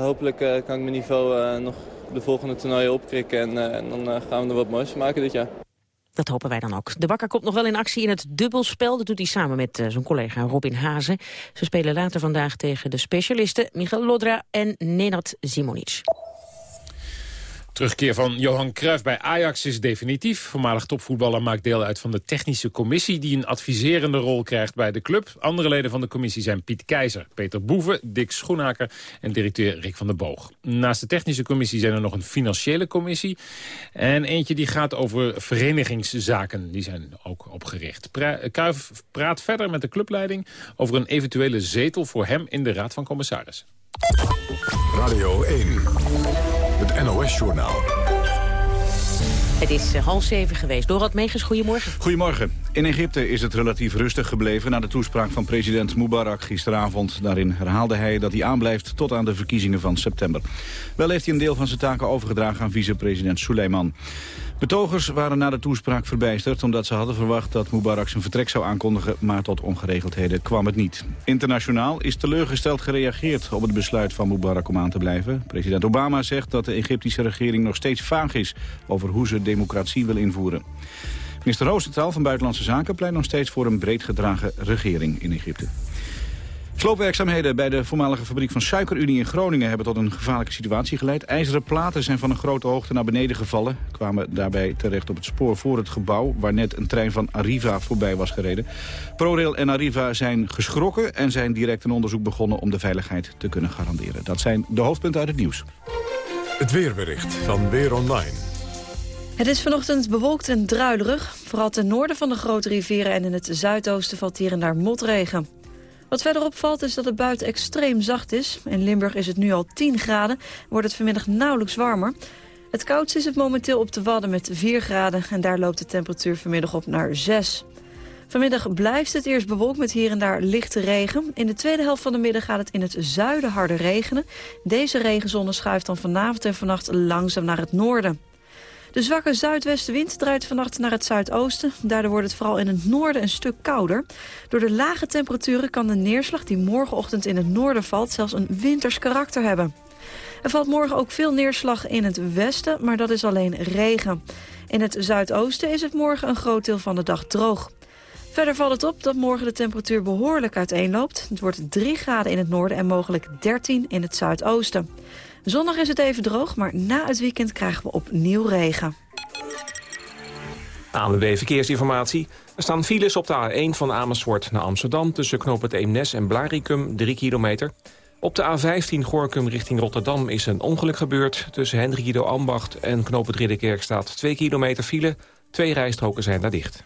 hopelijk kan ik mijn niveau nog de volgende toernooien opkrikken. En, en dan gaan we er wat moois van maken dit jaar. Dat hopen wij dan ook. De Bakker komt nog wel in actie in het dubbelspel. Dat doet hij samen met uh, zijn collega Robin Hazen. Ze spelen later vandaag tegen de specialisten Michael Lodra en Nenad Simonic. Terugkeer van Johan Cruijff bij Ajax is definitief. Voormalig topvoetballer maakt deel uit van de technische commissie... die een adviserende rol krijgt bij de club. Andere leden van de commissie zijn Piet Keizer, Peter Boeven... Dick Schoenaker en directeur Rick van der Boog. Naast de technische commissie zijn er nog een financiële commissie... en eentje die gaat over verenigingszaken. Die zijn ook opgericht. Cruijff praat verder met de clubleiding... over een eventuele zetel voor hem in de Raad van Commissarissen. Radio 1 het NOS-journaal. Het is uh, half zeven geweest. Dorot Megens, goedemorgen. Goedemorgen. In Egypte is het relatief rustig gebleven na de toespraak van president Mubarak gisteravond. Daarin herhaalde hij dat hij aanblijft tot aan de verkiezingen van september. Wel heeft hij een deel van zijn taken overgedragen aan vicepresident Suleiman. Betogers waren na de toespraak verbijsterd omdat ze hadden verwacht dat Mubarak zijn vertrek zou aankondigen, maar tot ongeregeldheden kwam het niet. Internationaal is teleurgesteld gereageerd op het besluit van Mubarak om aan te blijven. President Obama zegt dat de Egyptische regering nog steeds vaag is over hoe ze democratie wil invoeren. Minister Roosentaal van Buitenlandse Zaken pleit nog steeds voor een breed gedragen regering in Egypte. Sloopwerkzaamheden bij de voormalige fabriek van Suikerunie in Groningen hebben tot een gevaarlijke situatie geleid. IJzeren platen zijn van een grote hoogte naar beneden gevallen. Kwamen daarbij terecht op het spoor voor het gebouw waar net een trein van Arriva voorbij was gereden. ProRail en Arriva zijn geschrokken en zijn direct een onderzoek begonnen om de veiligheid te kunnen garanderen. Dat zijn de hoofdpunten uit het nieuws. Het weerbericht van Weer Online. Het is vanochtend bewolkt en druilerig. Vooral ten noorden van de grote rivieren en in het zuidoosten valt hier en daar motregen. Wat verder opvalt is dat het buiten extreem zacht is. In Limburg is het nu al 10 graden, wordt het vanmiddag nauwelijks warmer. Het koudste is het momenteel op de Wadden met 4 graden... en daar loopt de temperatuur vanmiddag op naar 6. Vanmiddag blijft het eerst bewolkt met hier en daar lichte regen. In de tweede helft van de middag gaat het in het zuiden harder regenen. Deze regenzone schuift dan vanavond en vannacht langzaam naar het noorden. De zwakke zuidwestenwind draait vannacht naar het zuidoosten. Daardoor wordt het vooral in het noorden een stuk kouder. Door de lage temperaturen kan de neerslag die morgenochtend in het noorden valt... zelfs een winters karakter hebben. Er valt morgen ook veel neerslag in het westen, maar dat is alleen regen. In het zuidoosten is het morgen een groot deel van de dag droog. Verder valt het op dat morgen de temperatuur behoorlijk uiteenloopt. Het wordt 3 graden in het noorden en mogelijk 13 in het zuidoosten. Zondag is het even droog, maar na het weekend krijgen we opnieuw regen. ANWB Verkeersinformatie. Er staan files op de A1 van Amersfoort naar Amsterdam... tussen knoop het Eemnes en Blaricum, 3 kilometer. Op de A15 Gorkum richting Rotterdam is een ongeluk gebeurd. Tussen Hendrikido Ambacht en knoop het Ridderkerk staat 2 kilometer file. Twee rijstroken zijn daar dicht.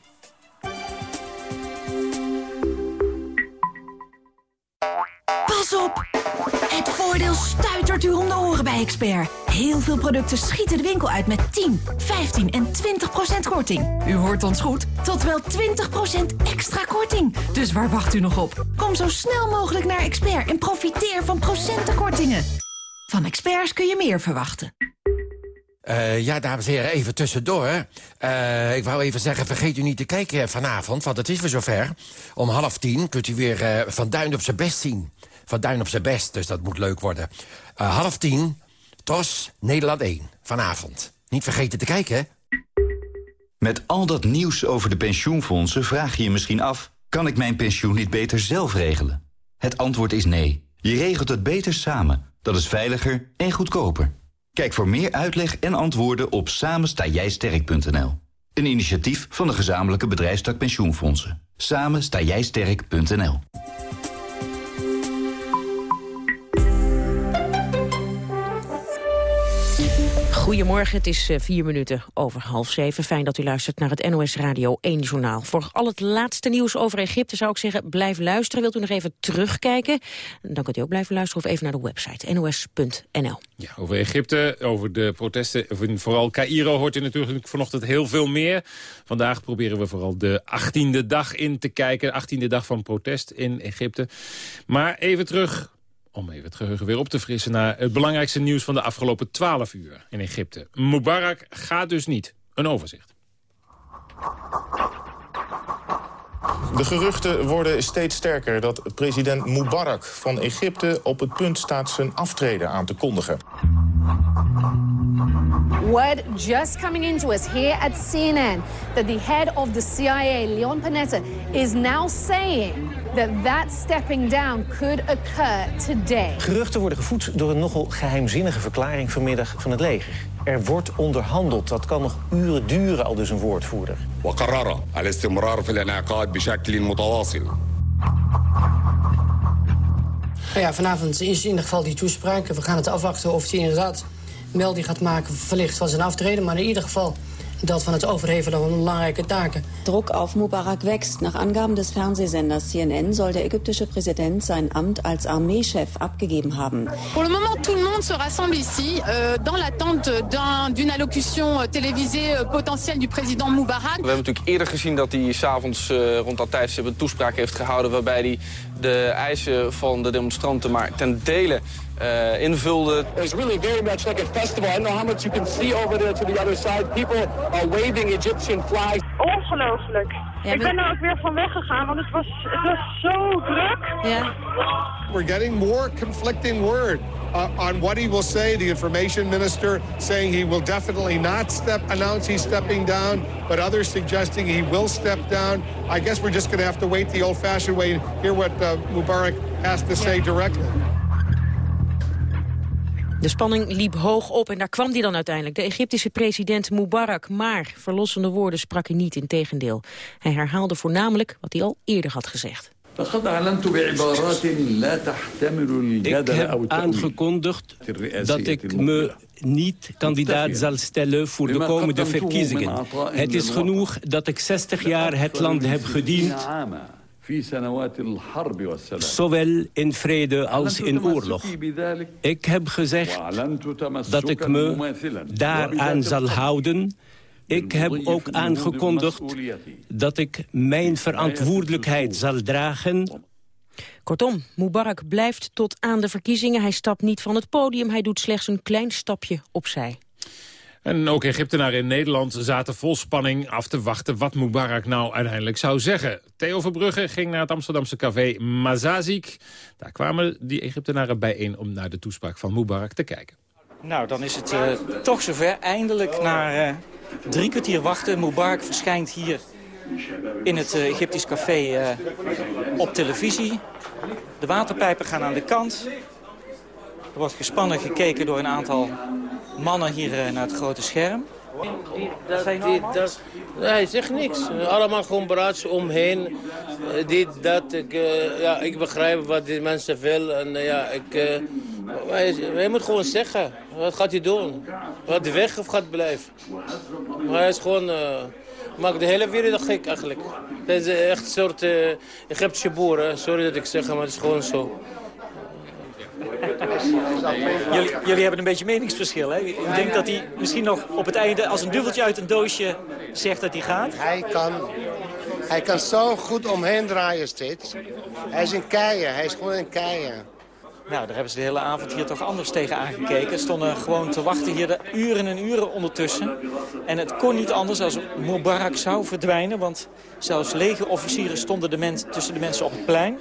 Pas op! Het voordeel stuitert u om de oren bij Expert. Heel veel producten schieten de winkel uit met 10, 15 en 20 procent korting. U hoort ons goed, tot wel 20 procent extra korting. Dus waar wacht u nog op? Kom zo snel mogelijk naar Expert en profiteer van procentenkortingen. Van experts kun je meer verwachten. Uh, ja, dames en heren, even tussendoor. Uh, ik wou even zeggen, vergeet u niet te kijken vanavond, want het is weer zover. Om half tien kunt u weer uh, Van Duin op zijn best zien. Van Duin op zijn best, dus dat moet leuk worden. Uh, half tien, TOS, Nederland 1, vanavond. Niet vergeten te kijken, hè? Met al dat nieuws over de pensioenfondsen vraag je je misschien af... kan ik mijn pensioen niet beter zelf regelen? Het antwoord is nee. Je regelt het beter samen. Dat is veiliger en goedkoper. Kijk voor meer uitleg en antwoorden op samenstaaijsterk.nl. Een initiatief van de gezamenlijke bedrijfstak pensioenfondsen. Samen jij sterk.nl. Goedemorgen, het is eh, vier minuten over half zeven. Fijn dat u luistert naar het NOS Radio 1 Journaal. Voor al het laatste nieuws over Egypte zou ik zeggen, blijf luisteren. Wilt u nog even terugkijken? Dan kunt u ook blijven luisteren of even naar de website nos.nl. Ja, over Egypte, over de protesten, vooral Cairo hoort u natuurlijk vanochtend heel veel meer. Vandaag proberen we vooral de 18e dag in te kijken. De 18e dag van protest in Egypte. Maar even terug om even het geheugen weer op te frissen... naar het belangrijkste nieuws van de afgelopen 12 uur in Egypte. Mubarak gaat dus niet. Een overzicht. De geruchten worden steeds sterker dat president Mubarak van Egypte op het punt staat zijn aftreden aan te kondigen. Word just coming into us here at CNN that the head of the CIA, Leon Panetta, is now saying that that stepping down could occur today. Geruchten worden gevoed door een nogal geheimzinnige verklaring vanmiddag van het leger. Er wordt onderhandeld. Dat kan nog uren duren, al dus een woordvoerder. وقرر الاستمرار في الانعقاد بشكل متواصل Nou ja, vanavond is in ieder geval die toespraak. We gaan het afwachten of hij inderdaad melding gaat maken... verlicht van zijn aftreden. Maar in ieder geval dat van het overhevelen van belangrijke taken. Druck auf Mubarak wächst. Nach Angaben des Fernsehsenders CNN soll der ägyptische Präsident sein Amt als Armeechef abgegeben haben. Pour le moment, tout le monde se rassemble ici euh, dans l'attente d'un- d'une allocution euh, télévisée euh, potentielle du président Moubarak. We hebben natuurlijk eerder gezien dat hij s'avonds uh, rond dat tijdstip een toespraak heeft gehouden... waarbij hij de eisen van de demonstranten maar ten dele uh, invulde. It's really very much like a festival. I don't know how much you can see over there to the other side. People are waving Egyptian flags. Ongelooflijk. ik ben er ook weer van weggegaan, want het was, het was zo druk. Ja. We're getting more conflicting word uh, on what he will say. The information minister saying he will definitely not step, announce he's stepping down, but others suggesting he will step down. I guess we're just going to have to wait the old-fashioned way and hear what uh, Mubarak has to say directly. De spanning liep hoog op en daar kwam hij dan uiteindelijk. De Egyptische president Mubarak. Maar verlossende woorden sprak hij niet, in tegendeel. Hij herhaalde voornamelijk wat hij al eerder had gezegd. Ik heb aangekondigd dat ik me niet kandidaat zal stellen voor de komende verkiezingen. Het is genoeg dat ik 60 jaar het land heb gediend... Zowel in vrede als in oorlog. Ik heb gezegd dat ik me daaraan zal houden. Ik heb ook aangekondigd dat ik mijn verantwoordelijkheid zal dragen. Kortom, Mubarak blijft tot aan de verkiezingen. Hij stapt niet van het podium, hij doet slechts een klein stapje opzij. En ook Egyptenaren in Nederland zaten vol spanning af te wachten... wat Mubarak nou uiteindelijk zou zeggen. Theo Verbrugge ging naar het Amsterdamse café Mazazik. Daar kwamen die Egyptenaren bijeen om naar de toespraak van Mubarak te kijken. Nou, dan is het uh, toch zover. Eindelijk na uh, drie kwartier wachten. Mubarak verschijnt hier in het uh, Egyptisch café op televisie. De waterpijpen gaan aan de kant. Er wordt gespannen gekeken door een aantal mannen hier naar het grote scherm. Dat, hij zegt niks. Allemaal gewoon braats omheen. Uh, dit, dat. Ik, uh, ja, ik begrijp wat die mensen willen. En uh, ja, ik... Hij, hij, moet gewoon zeggen. Wat gaat hij doen? Gaat hij weg of gaat blijven? Maar hij is gewoon... maakt de hele wereld gek eigenlijk. Het is echt een soort Egyptische boer. Sorry dat ik zeg, maar het is gewoon zo. Jullie, jullie hebben een beetje meningsverschil, hè? Ik denk dat hij misschien nog op het einde als een duveltje uit een doosje zegt dat hij gaat. Hij kan, hij kan zo goed omheen draaien steeds. Hij is een keien, hij is gewoon een keien. Nou, daar hebben ze de hele avond hier toch anders tegen aangekeken. Stonden gewoon te wachten hier de uren en uren ondertussen. En het kon niet anders als Mubarak zou verdwijnen. Want zelfs legerofficieren stonden de mens, tussen de mensen op het plein.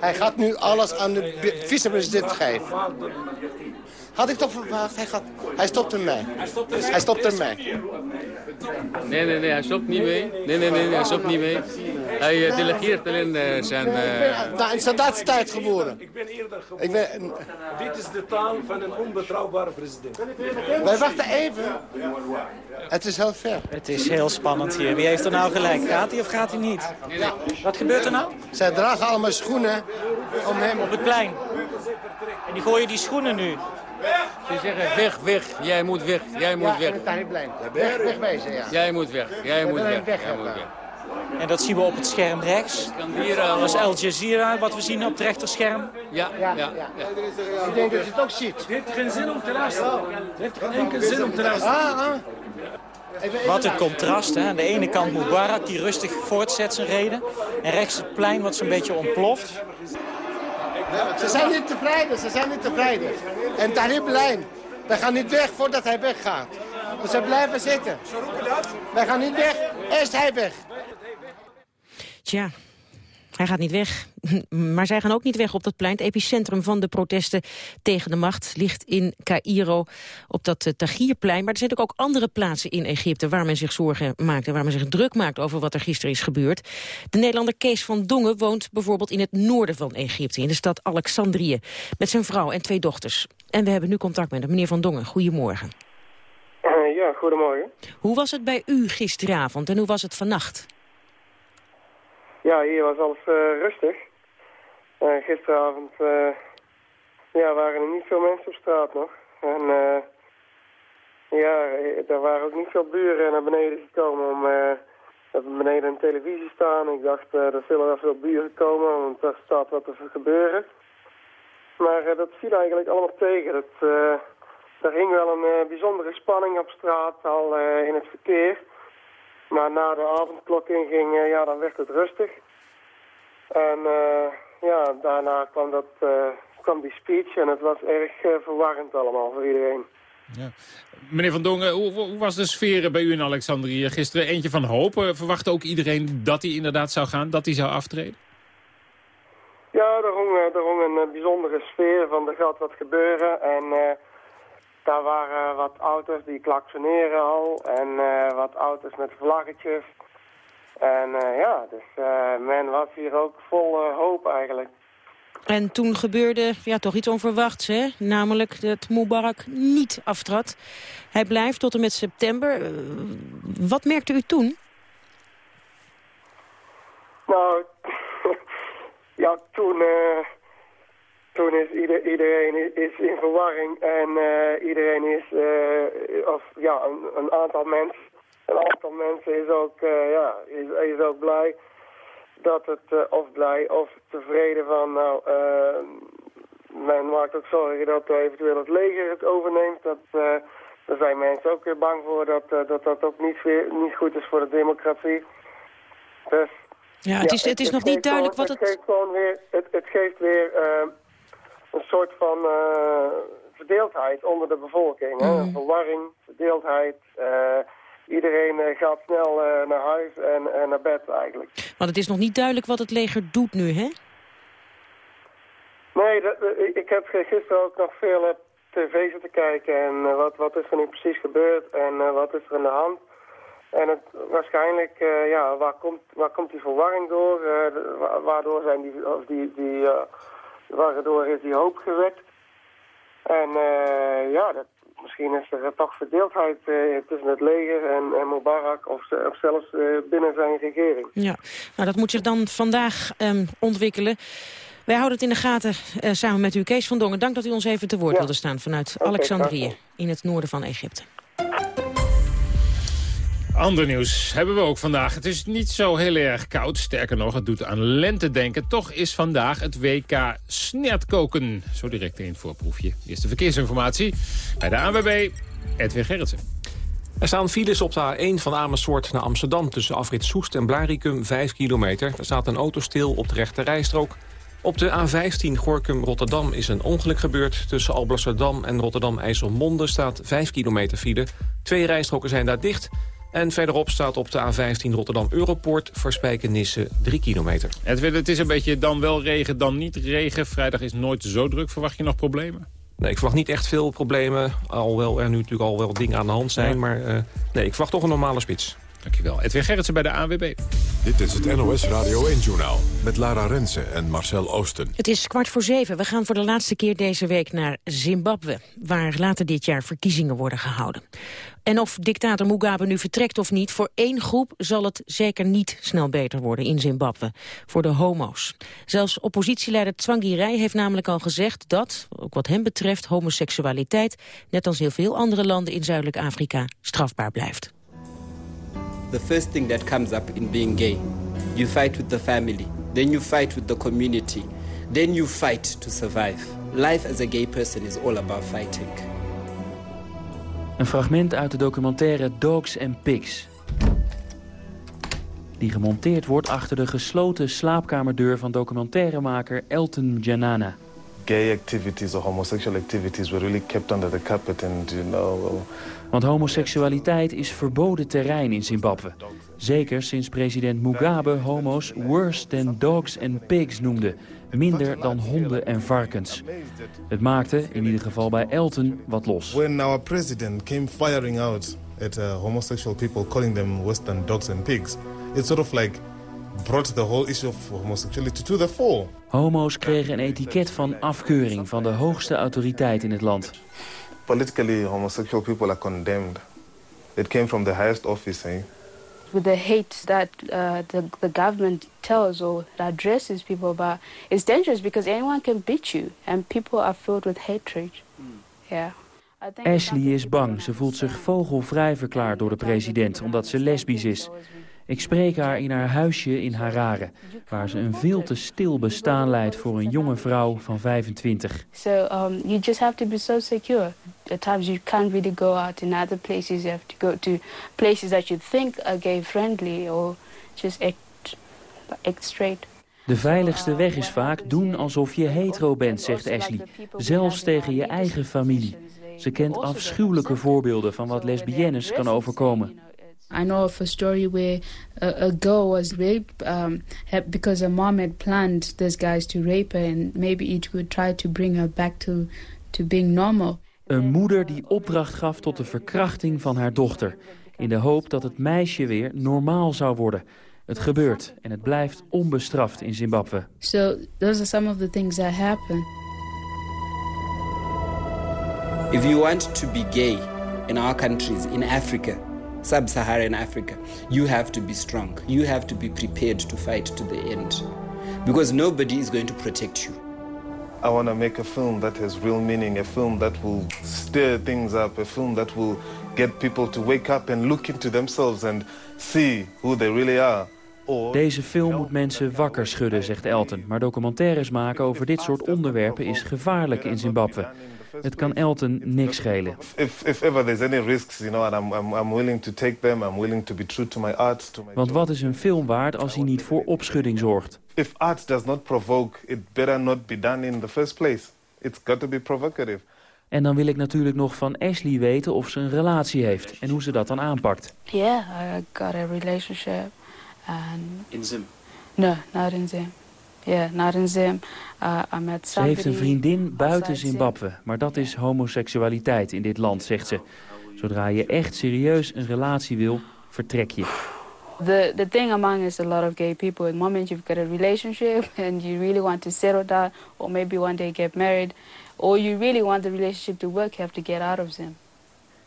Hij gaat nu alles aan de vicepresident geven. Had ik toch verwacht, hij, gaat, hij stopt ermee. Hij stopt ermee. Nee, nee, nee, hij stopt niet mee. Nee, nee, nee, hij stopt niet mee. Hij uh, delegeert alleen uh, zijn... Uh... Nou, in Sadat's tijd geboren. Ik ben eerder geboren. Ik ben... Dit is de taal van een onbetrouwbare president. Wij wachten even. Het is heel ver. Het is heel spannend hier. Wie heeft er nou gelijk? Gaat hij of gaat hij niet? Ja. Wat gebeurt er nou? Zij dragen allemaal schoenen om hem... Op het plein. En die gooien die schoenen nu. Ze zeggen weg, weg, jij moet weg, jij moet Ja, weg. en het Tahrirplein. Weg, wegwezen, ja. Jij moet weg, jij moet weg, weg jij moet weg. En dat zien we op het scherm rechts. Dat is Al Jazeera, wat we zien op het rechterscherm. Ja, ja, ja. Ik denk dat je het ook ziet. Het heeft geen zin om te luisteren. Het heeft geen enkele zin om te luisteren. Ah, ah. Wat een contrast. Hè? Aan de ene kant Mubarak die rustig voortzet zijn reden. En rechts het plein wat zo'n beetje ontploft. Ze zijn niet tevreden, ze zijn niet tevreden. En Tahrirplein, wij gaan niet weg voordat hij weggaat. Dus ze blijven zitten. Wij gaan niet weg, eerst hij weg. Tja, hij gaat niet weg. Maar zij gaan ook niet weg op dat plein. Het epicentrum van de protesten tegen de macht ligt in Cairo op dat uh, Tahrirplein. Maar er zijn ook andere plaatsen in Egypte waar men zich zorgen maakt... en waar men zich druk maakt over wat er gisteren is gebeurd. De Nederlander Kees van Dongen woont bijvoorbeeld in het noorden van Egypte... in de stad Alexandrië, met zijn vrouw en twee dochters. En we hebben nu contact met hem. Meneer van Dongen, goedemorgen. Uh, ja, goedemorgen. Hoe was het bij u gisteravond en hoe was het vannacht? Ja, hier was alles uh, rustig. Uh, gisteravond uh, ja, waren er niet veel mensen op straat nog. En ja, er waren ook niet veel buren naar beneden gekomen om... beneden een televisie staan. Ik dacht, er zullen wel veel buren komen, want daar staat wat er gebeuren. Maar dat viel eigenlijk allemaal tegen. Dat, er hing wel een bijzondere spanning op straat, al in het verkeer. Maar na de avondklok inging, uh, ja, dan werd het rustig. En uh, ja, daarna kwam, dat, uh, kwam die speech en het was erg verwarrend allemaal voor iedereen. Ja. Meneer Van Dongen, hoe, hoe, was de sfeer bij u in Alexandrië gisteren? Eentje van hoop. Verwachtte ook iedereen dat hij inderdaad zou gaan, dat hij zou aftreden? Ja, er hong, er hong een bijzondere sfeer van er gaat wat gebeuren. En daar waren wat auto's die klaksoneren al en uh, wat auto's met vlaggetjes. En uh, ja, dus uh, men was hier ook vol hoop eigenlijk. En toen gebeurde ja, toch iets onverwachts, hè? Namelijk dat Mubarak niet aftrad. Hij blijft tot en met september. wat merkte u toen? Nou, ja, toen toen is ieder, iedereen is in verwarring en uh, iedereen is, uh, of ja, een, een, aantal mensen, een aantal mensen is ook, uh, ja, is, is ook blij dat het, of blij of tevreden van, nou, men maakt ook zorgen dat eventueel het leger het overneemt. Dat, daar zijn mensen ook weer bang voor dat dat, dat ook niet, weer, niet goed is voor de democratie. Dus, ja, het is, ja, het is het, nog niet duidelijk gewoon, wat het... het... Geeft gewoon weer, het, het geeft weer een soort van uh, verdeeldheid onder de bevolking. Hè? Mm. Verwarring, verdeeldheid. Uh, iedereen uh, gaat snel naar huis en, en, naar bed eigenlijk. Want het is nog niet duidelijk wat het leger doet nu, hè? Nee, dat, ik heb gisteren ook nog veel tv zitten kijken. En wat, wat is er nu precies gebeurd en wat is er aan de hand. En het, waarschijnlijk, ja, waar komt, waar komt die verwarring door? waardoor zijn die... Of die, die waardoor is die hoop gewekt. En uh, ja, dat, misschien is er toch verdeeldheid uh, tussen het leger en, en Mubarak of, of zelfs uh, binnen zijn regering. Ja, nou dat moet zich dan vandaag um, ontwikkelen. Wij houden het in de gaten samen met u, Kees van Dongen. Dank dat u ons even te woord ja. wilde staan vanuit okay, Alexandrië in het noorden van Egypte. Ander nieuws hebben we ook vandaag. Het is niet zo heel erg koud. Sterker nog, het doet aan lente denken. Toch is vandaag het WK snertkoken. Zo direct een voorproefje. Eerste verkeersinformatie bij de ANWB, Edwin Gerritsen. Er staan files op de A1 van Amersfoort naar Amsterdam... tussen afrit Soest en Blaricum, 5 kilometer. Er staat een auto stil op de rechte rijstrook. Op de A15 Gorkum-Rotterdam is een ongeluk gebeurd. Tussen Alblasserdam en Rotterdam-IJsselmonde staat 5 kilometer file. Twee rijstroken zijn daar dicht... En verderop staat op de A15 Rotterdam-Europoort voor Spijkenisse 3 kilometer. Edwin, het is een beetje dan wel regen, dan niet regen. Vrijdag is nooit zo druk. Verwacht je nog problemen? Nee, ik verwacht niet echt veel problemen. Alhoewel er nu natuurlijk al wel dingen aan de hand zijn. Ja. Maar uh, nee, ik verwacht toch een normale spits. Dankjewel. Edwin Gerritsen bij de ANWB. Dit is het NOS Radio 1-journaal met Lara Rensen en Marcel Oosten. Het is kwart voor zeven. We gaan voor de laatste keer deze week naar Zimbabwe... waar later dit jaar verkiezingen worden gehouden. En of dictator Mugabe nu vertrekt of niet... voor één groep zal het zeker niet snel beter worden in Zimbabwe. Voor de homo's. Zelfs oppositieleider Tsvangirai heeft namelijk al gezegd dat... ook wat hem betreft homoseksualiteit... net als heel veel andere landen in Zuidelijk Afrika strafbaar blijft. the first thing that comes up in being gay. You fight with the family, then you fight with the community, then you fight to survive. Life as a gay person is all about fighting. Een fragment uit de documentaire Dogs and Pigs. Die gemonteerd wordt achter de gesloten slaapkamerdeur van documentairemaker Elton Janana. Gay activities or homosexual activities were really kept under the carpet and you know want homoseksualiteit is verboden terrein in Zimbabwe. Zeker sinds president Mugabe homo's worse than dogs and pigs noemde. Minder dan honden en varkens. Het maakte, in ieder geval bij Elton, wat los. When our president came firing out at uh, homosexual people, calling them worse than dogs and pigs, it sort of like brought the whole issue of homosexuality to the fore. Homo's kregen een etiket van afkeuring van de hoogste autoriteit in het land politically homosexual people are condemned. It came from the highest office, eh? With the hate that uh, the, the government tells or addresses people about, it's dangerous because anyone can beat you and people are filled with hatred. Yeah. Ashley is bang. Ze voelt zich vogelvrij verklaard door de president omdat ze lesbisch is. Ik spreek haar in haar huisje in Harare, waar ze een veel te stil bestaan leidt voor een jonge vrouw van 25. So um, you just have to be so secure. At times you can't really go out in other places. You have to go to places that you think are gay friendly or just act, act straight. De veiligste weg is vaak doen alsof je hetero bent, zegt Ashley. Zelfs tegen je eigen familie. Ze kent afschuwelijke voorbeelden van wat lesbiennes kan overkomen. I know of a story where a, a girl was raped um, because her mom had planned these guys to rape her and maybe it would try to bring her back to, to being normal. Een moeder die opdracht gaf tot de verkrachting van haar dochter. In de hoop dat het meisje weer normaal zou worden. Het gebeurt en het blijft onbestraft in Zimbabwe. So those are some of the things that happen. If you want to be gay in our countries, in Africa, sub-Saharan Africa, you have to be strong. You have to be prepared to fight to the end. Because nobody is going to protect you. I want to make a film that has real meaning, a film that will stir things up, a film that will get people to wake up and look into themselves and see who they really are. Deze film moet mensen wakker schudden, zegt Elton. Maar documentaires maken over dit soort onderwerpen is gevaarlijk in Zimbabwe. Het kan Elton niks schelen. Want wat is een film waard als hij niet voor opschudding zorgt? If art does not provoke, it better not be done in the first place. It's got to be provocative. En dan wil ik natuurlijk nog van Ashley weten of ze een relatie heeft en hoe ze dat dan aanpakt. Yeah, I got a relationship. And... In Zim? No, not in Zim. Uh, Ze heeft een vriendin buiten Zimbabwe, maar dat is homoseksualiteit in dit land, zegt ze. Zodra je echt serieus een relatie wil, vertrek je. The, the thing among is a lot of gay people. The moment you've got a relationship and you really want to settle down, or maybe one day get married, or you really want the relationship to work, you have to get out of Zim.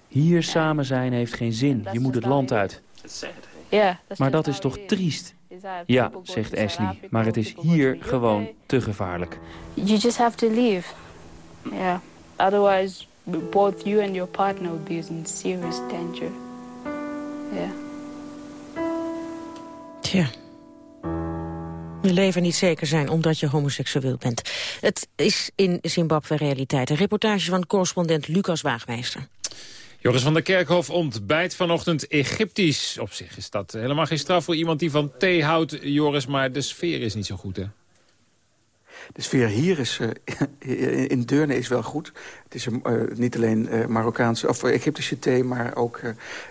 Hier samen zijn heeft geen zin. Je moet het land uit. Maar dat is toch triest? Ja, zegt Ashley, maar het is hier gewoon te gevaarlijk. You just have to leave. Yeah. Otherwise, both you and your partner will be in serious danger. Yeah. Tja. Je leven niet zeker zijn omdat je homoseksueel bent. Het is in Zimbabwe realiteit. Een reportage van correspondent Lucas Waagmeester. Joris van der Kerkhof ontbijt vanochtend Egyptisch. Op zich is dat helemaal geen straf voor iemand die van thee houdt, Joris. Maar de sfeer is niet zo goed, hè? De sfeer hier is, uh, in Deurne is wel goed. Het is uh, niet alleen uh, Marokkaanse of Egyptische thee... maar ook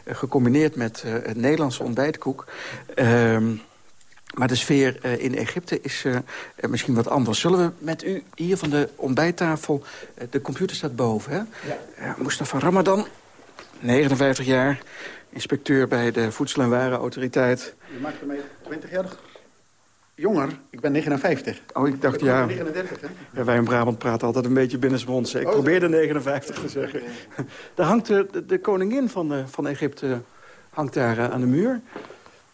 gecombineerd met het Nederlandse ontbijtkoek. Ehm, maar de sfeer in Egypte is misschien wat anders. Zullen we met u hier van de ontbijttafel... de computer staat boven, hè? Ja. Mustafa Ramadan 59 jaar, inspecteur bij de Voedsel- en Warenautoriteit. Je maakt mij 20 jaar jonger. Ik ben 59. Oh, ik dacht, ja... 39, hè? ja... Wij in Brabant praten altijd een beetje binnensmonds. Ik oh, probeerde 59 te zeggen. Daar hangt de, de, koningin van, de, van Egypte hangt daar uh, aan de muur.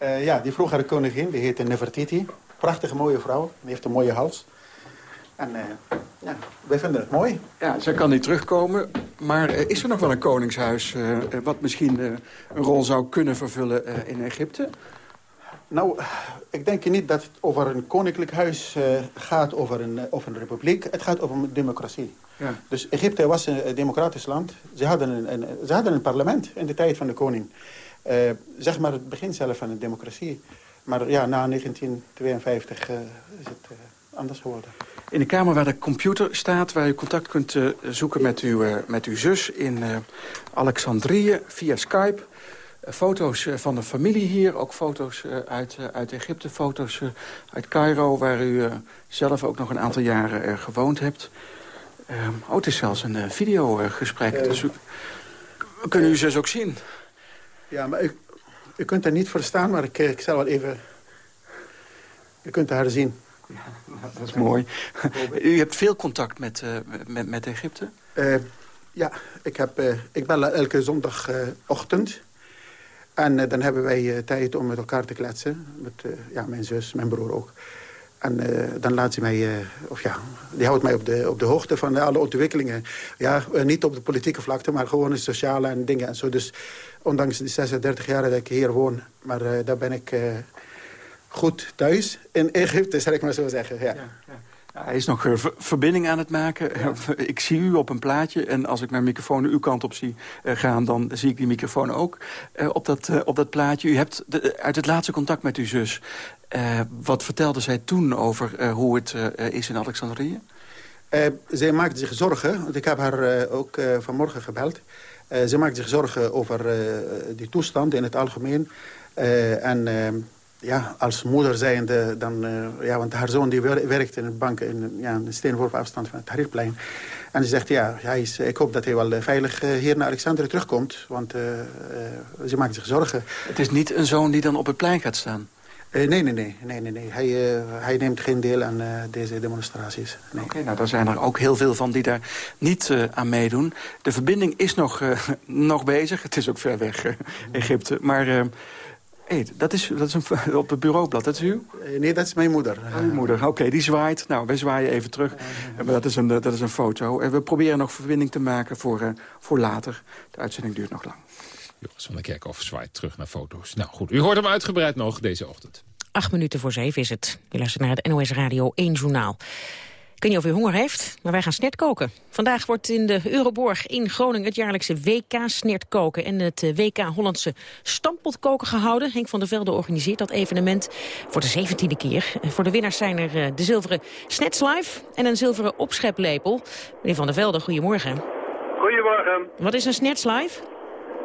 Uh, ja, die vroegere koningin, die heette Nefertiti. Prachtige mooie vrouw. Die heeft een mooie hals. En uh, ja, wij vinden het mooi. Ja, zij kan niet terugkomen. Maar uh, is er nog wel een koningshuis uh, wat misschien een rol zou kunnen vervullen in Egypte? Nou, ik denk niet dat het over een koninklijk huis gaat, over een, over een republiek. Het gaat over een democratie. Ja. Dus Egypte was een, democratisch land. Ze hadden een, een, ze hadden een parlement in de tijd van de koning. zeg maar het begin zelf van de democratie. Maar ja, na 1952 is het anders geworden. In de kamer waar de computer staat, waar u contact kunt uh, zoeken met uw, uh, met uw zus in uh, Alexandrië via Skype. foto's van de familie hier, ook foto's uit, uit Egypte, foto's uit Cairo... waar u zelf ook nog een aantal jaren gewoond hebt. Ehm, oh, het is zelfs een videogesprek, dus we kunnen uw zus ook zien. Ja, maar u, u kunt haar niet verstaan, maar ik, ik zal wel even... U kunt haar zien. Ja, dat is mooi. U hebt veel contact met, uh, met, met Egypte? Uh, ja, ik, heb, uh, ik bel elke zondagochtend. en dan hebben wij tijd om met elkaar te kletsen. Met ja, mijn zus, mijn broer ook. En dan laat ze mij, of ja, die houdt mij op de, op de hoogte van alle ontwikkelingen. Ja, niet op de politieke vlakte, maar gewoon de sociale en dingen en zo. Dus ondanks de 36 jaar dat ik hier woon, maar daar ben ik goed thuis in Egypte, zal ik maar zo zeggen. Ja. ja, ja. hij is nog uh, verbinding aan het maken. ik zie u op een plaatje en als ik mijn microfoon uw kant op zie uh, gaan... dan zie ik die microfoon ook uh, op, dat, op dat plaatje. U hebt de, uit het laatste contact met uw zus... wat vertelde zij toen over hoe het is in Alexandrië? zij maakt zich zorgen, want ik heb haar ook vanmorgen gebeld. ze maakt zich zorgen over die toestand in het algemeen... en ja, als moeder zijnde, dan, uh, ja, want haar zoon die werkt in een bank in ja, een steenworp afstand van het Tahrirplein. En ze zegt, ja, hij is, ik hoop dat hij wel eh, veilig uh, hier naar Alexandrië terugkomt. Want uh, ze maakt zich zorgen. Het is niet een zoon die dan op het plein gaat staan? nee, nee, nee. nee, nee, nee. Hij, hij neemt geen deel aan deze demonstraties. Nee. Oké, nou, daar zijn er ook heel veel van die daar niet aan meedoen. De verbinding is nog, nog bezig. Het is ook ver weg, Egypte. Maar Hey, dat is, dat is een, op het bureaublad, dat is u? Eh, nee, dat is mijn moeder. Oh, uw moeder, oké, die zwaait. Nou, wij zwaaien even terug. Maar dat is een, dat is een foto. En we proberen nog verbinding te maken voor, uh, voor later. De uitzending duurt nog lang. Joris van der Kerkhoff zwaait terug naar foto's. Nou goed, u hoort hem uitgebreid nog deze ochtend. Acht minuten voor zeven is het. U luistert naar het NOS Radio 1 Journaal. Ik weet niet of u honger heeft, maar wij gaan snert koken. Vandaag wordt in de Euroborg in Groningen het jaarlijkse WK snert koken... en het eh, WK Hollandse stampotkoken gehouden. Henk van der Velde organiseert dat evenement voor de zeventiende keer. Voor de winnaars zijn er eh, de zilveren Snetslive en een zilveren opscheplepel. Meneer van der Velde, goedemorgen. Goedemorgen. Wat is een Snetslive?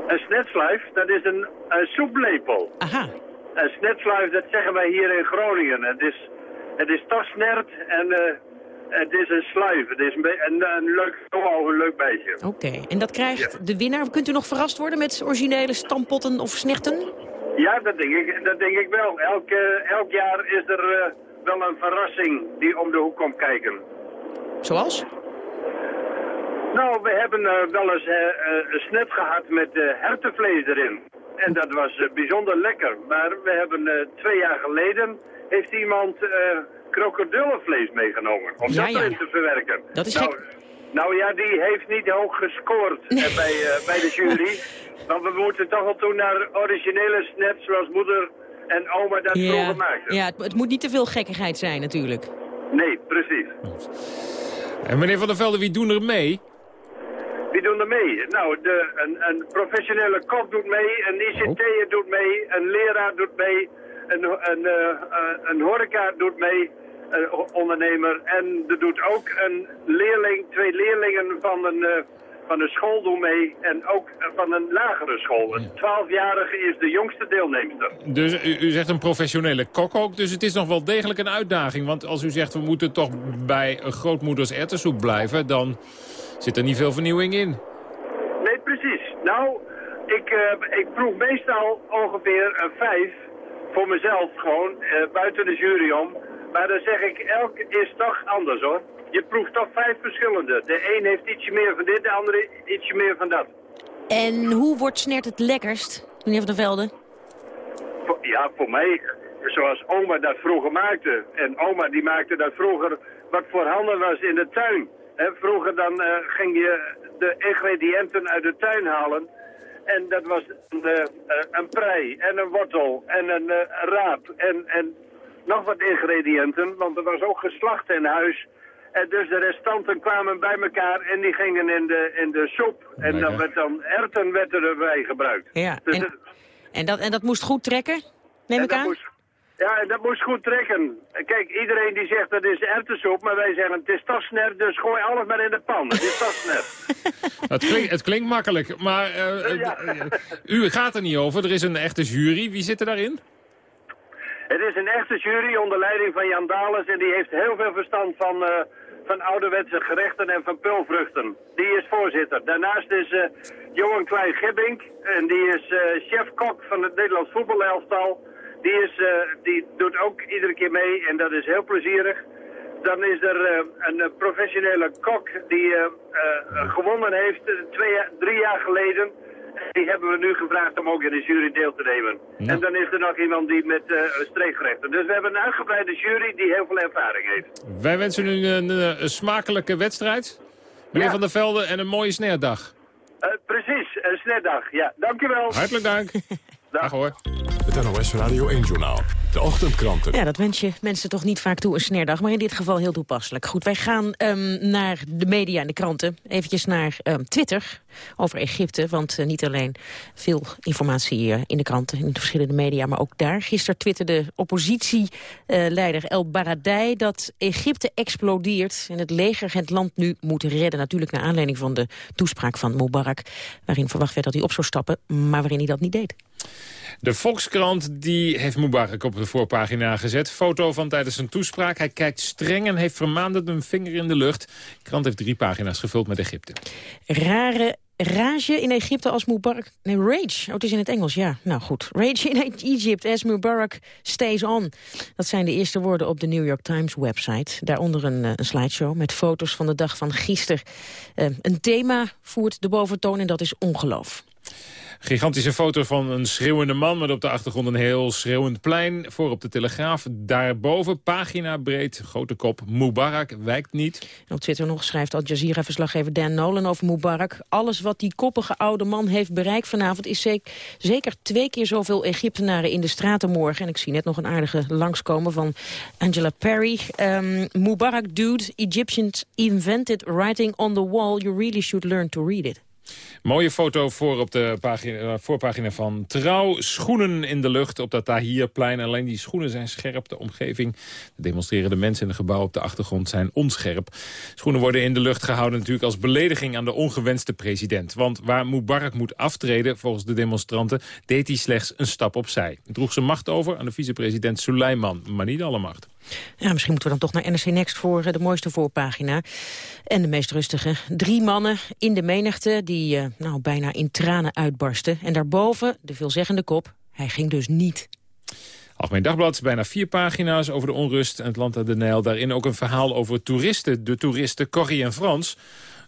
Een Snetslive, dat is een, een soeplepel. Aha. Een Snetslive, dat zeggen wij hier in Groningen. Het is, het is toch snert en... Uh, het is een sluif. Het is een, een, een leuk, toch een leuk beetje. Oké, en dat krijgt de winnaar. Kunt u nog verrast worden met originele stampotten of snechten? Ja, dat denk ik, dat denk ik wel. Elk, elk jaar is er uh, wel een verrassing die om de hoek komt kijken. Zoals? Nou, we hebben uh, wel eens een snet gehad met hertenvlees erin. En dat was bijzonder lekker. Maar we hebben twee jaar geleden heeft iemand krokodillenvlees meegenomen. Om dat erin te verwerken. Dat is nou, gek. Nou ja, die heeft niet hoog gescoord eh, bij, uh, bij de jury. Want we moeten toch wel toe naar originele snaps zoals moeder en oma dat ja. vroeger maakten. Ja, het, het, moet niet te veel gekkigheid zijn natuurlijk. Nee, precies. En meneer Van der Velde, wie doen er mee? Wie doen er mee? Nou, de, een, een professionele kok doet mee, een ICT'er oh. doet mee, een leraar doet mee, een, een, uh, een horeca doet mee, een ondernemer. En er doet ook een leerling, twee leerlingen van een, uh, van een school doen mee. En ook van een lagere school. Een twaalfjarige is de jongste deelnemster. Dus u, u, zegt een professionele kok ook. Dus het is nog wel degelijk een uitdaging. Want als u zegt we moeten toch bij grootmoeders ertessoep blijven... dan zit er niet veel vernieuwing in. Nee, precies. Nou, ik, ik, uh, ik proef meestal ongeveer een vijf voor mezelf gewoon, uh, buiten de jury om. Maar dan zeg ik, elk is toch anders hoor. Je proeft toch vijf verschillende. De een heeft ietsje meer van dit, de andere ietsje meer van dat. En hoe wordt snert het lekkerst, meneer Van der Velde? Ja, voor mij, zoals oma dat vroeger maakte. En oma die maakte dat vroeger wat voorhanden was in de tuin. En vroeger dan uh, ging je de ingrediënten uit de tuin halen. En dat was een, uh, een prei en een wortel en een uh, raap en, en nog wat ingrediënten. Want er was ook geslacht in huis. En dus de restanten kwamen bij elkaar en die gingen in de, in de soep. En dan werd dan erten werd erbij gebruikt. Ja, dus en, en, dat, en dat moest goed trekken, neem ik aan? Moest, ja, dat moest goed trekken. Kijk, iedereen die zegt dat is erwtensoep, maar wij zeggen het is tasner, dus gooi alles maar in de pan. Het is tasner. het, klinkt, het klinkt makkelijk, maar uh, ja. u gaat er niet over. Er is een echte jury. Wie zit er daarin? Het is een echte jury onder leiding van Jan Dales en die heeft heel veel verstand van, uh, van ouderwetse gerechten en van pulvruchten. Die is voorzitter. Daarnaast is Johan Klein-Gibbink en die is chef-kok van het Nederlands voetbalelftal. Die, is, uh, die doet ook iedere keer mee en dat is heel plezierig. Dan is er uh, een professionele kok die uh, gewonnen heeft twee, drie jaar geleden. Die hebben we nu gevraagd om ook in de jury deel te nemen. Ja. En dan is er nog iemand die met streekgerechten. Dus we hebben een uitgebreide jury die heel veel ervaring heeft. Wij wensen u een, een smakelijke wedstrijd. Meneer ja. Van der Velde en een mooie sneerdag. precies, een sneerdag. Ja, dankjewel. Hartelijk dank. Dag hoor. Het NOS Radio 1-journaal. De ochtendkranten. Ja, dat wens je mensen toch niet vaak toe, een snerdag. Maar in dit geval heel toepasselijk. Goed, wij gaan um, naar de media en de kranten. Eventjes naar um, Twitter over Egypte. Want uh, niet alleen veel informatie uh, in de kranten, in de verschillende media... maar ook daar. Gisteren twitterde oppositieleider uh, El Baradei... dat Egypte explodeert en het leger het land nu moet redden. Natuurlijk naar aanleiding van de toespraak van Mubarak... waarin verwacht werd dat hij op zou stappen, maar waarin hij dat niet deed. De Volkskrant die heeft Mubarak op de voorpagina gezet. Foto van tijdens zijn toespraak. Hij kijkt streng en heeft vermaandend een vinger in de lucht. De krant heeft drie pagina's gevuld met Egypte. Rare rage in Egypte als Mubarak... Nee, rage. Oh, het is in het Engels, ja. Nou goed. Rage in Egypt as Mubarak stays on. Dat zijn de eerste woorden op de New York Times website. Daaronder een, een slideshow met foto's van de dag van gisteren. Uh, een thema voert de boventoon en dat is ongeloof. Gigantische foto van een schreeuwende man... met op de achtergrond een heel schreeuwend plein. Voor op de Telegraaf. Daarboven, pagina breed, grote kop. Mubarak wijkt niet. op Twitter nog schrijft Al Jazeera-verslaggever Dan Nolan over Mubarak. Alles wat die koppige oude man heeft bereikt vanavond... is zeker, twee keer zoveel Egyptenaren in de straten morgen. En ik zie net nog een aardige langskomen van Angela Perry. Um, Mubarak dude, Egyptians invented writing on the wall. You really should learn to read it. Mooie foto voor op de pagina, voorpagina van Trouw. Schoenen in de lucht op dat Tahirplein. Alleen die schoenen zijn scherp. De omgeving, de demonstrerende mensen in het gebouw op de achtergrond zijn onscherp. Schoenen worden in de lucht gehouden natuurlijk als belediging aan de ongewenste president. Want waar Mubarak moet aftreden, volgens de demonstranten, deed hij slechts een stap opzij. Droeg zijn macht over aan de vicepresident Suleiman, maar niet alle macht. Ja, misschien moeten we dan toch naar NRC Next voor eh, de mooiste voorpagina. En de meest rustige. Drie mannen in de menigte die uh, nou, bijna in tranen uitbarsten. En daarboven de veelzeggende kop, hij ging dus niet. Algemeen Dagblad, bijna vier pagina's over de onrust en het land aan de Nijl. Daarin ook een verhaal over toeristen, de toeristen Corrie en Frans.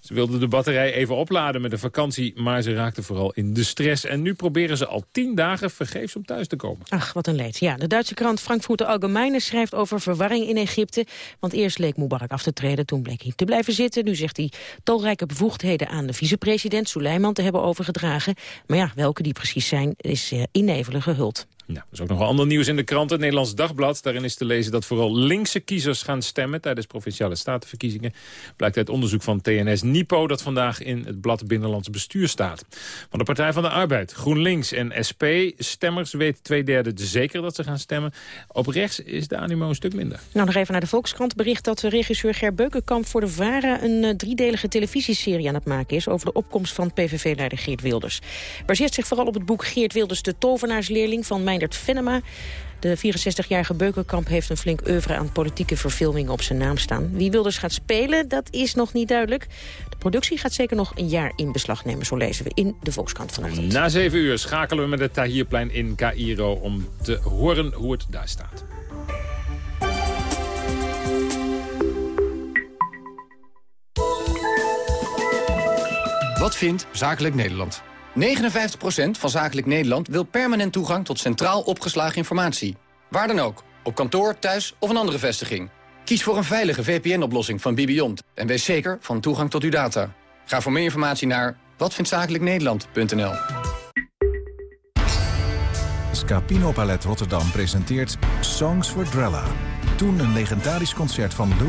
Ze wilden de batterij even opladen met een vakantie, maar ze raakten vooral in de stress. En nu proberen ze al tien dagen vergeefs om thuis te komen. Ach, wat een leed. Ja, de Duitse krant Frankfurter Allgemeine schrijft over verwarring in Egypte. Want eerst leek Mubarak af te treden, toen bleek hij te blijven zitten. Nu zegt hij talrijke bevoegdheden aan de vicepresident Suleiman te hebben overgedragen. Maar ja, welke die precies zijn, is uh, in nevelen gehuld. Er is ook nog ander nieuws in de krant. Het Nederlands Dagblad. Daarin is te lezen dat vooral linkse kiezers gaan stemmen... tijdens Provinciale Statenverkiezingen. Blijkt uit onderzoek van TNS Nipo... dat vandaag in het blad Binnenlands Bestuur staat. Van de Partij van de Arbeid, GroenLinks en SP... stemmers weten twee derde zeker dat ze gaan stemmen. Op rechts is de animo een stuk minder. Nou, nog even naar de Volkskrant. Bericht dat regisseur Ger Beukenkamp voor de VARA... een uh, driedelige televisieserie aan het maken is... over de opkomst van PVV-leider Geert Wilders. Baseert zich vooral op het boek Geert Wilders, de tovenaarsleerling... van mijn Meindert Venema. De 64-jarige Beukenkamp heeft een flink oeuvre aan politieke verfilmingen op zijn naam staan. Wie Wilders gaat spelen, dat is nog niet duidelijk. De productie gaat zeker nog een jaar in beslag nemen, zo lezen we in de Volkskrant vanochtend. Na zeven uur schakelen we met het Tahirplein in Cairo om te horen hoe het daar staat. Wat vindt Zakelijk Nederland? 59% van Zakelijk Nederland wil permanent toegang tot centraal opgeslagen informatie. Waar dan ook, op kantoor, thuis of een andere vestiging. Kies voor een veilige VPN-oplossing van Bibiont en wees zeker van toegang tot uw data. Ga voor meer informatie naar watvindzakelijknederland.nl Scapino Palet Rotterdam presenteert Songs for Drella. Toen een legendarisch concert van Lou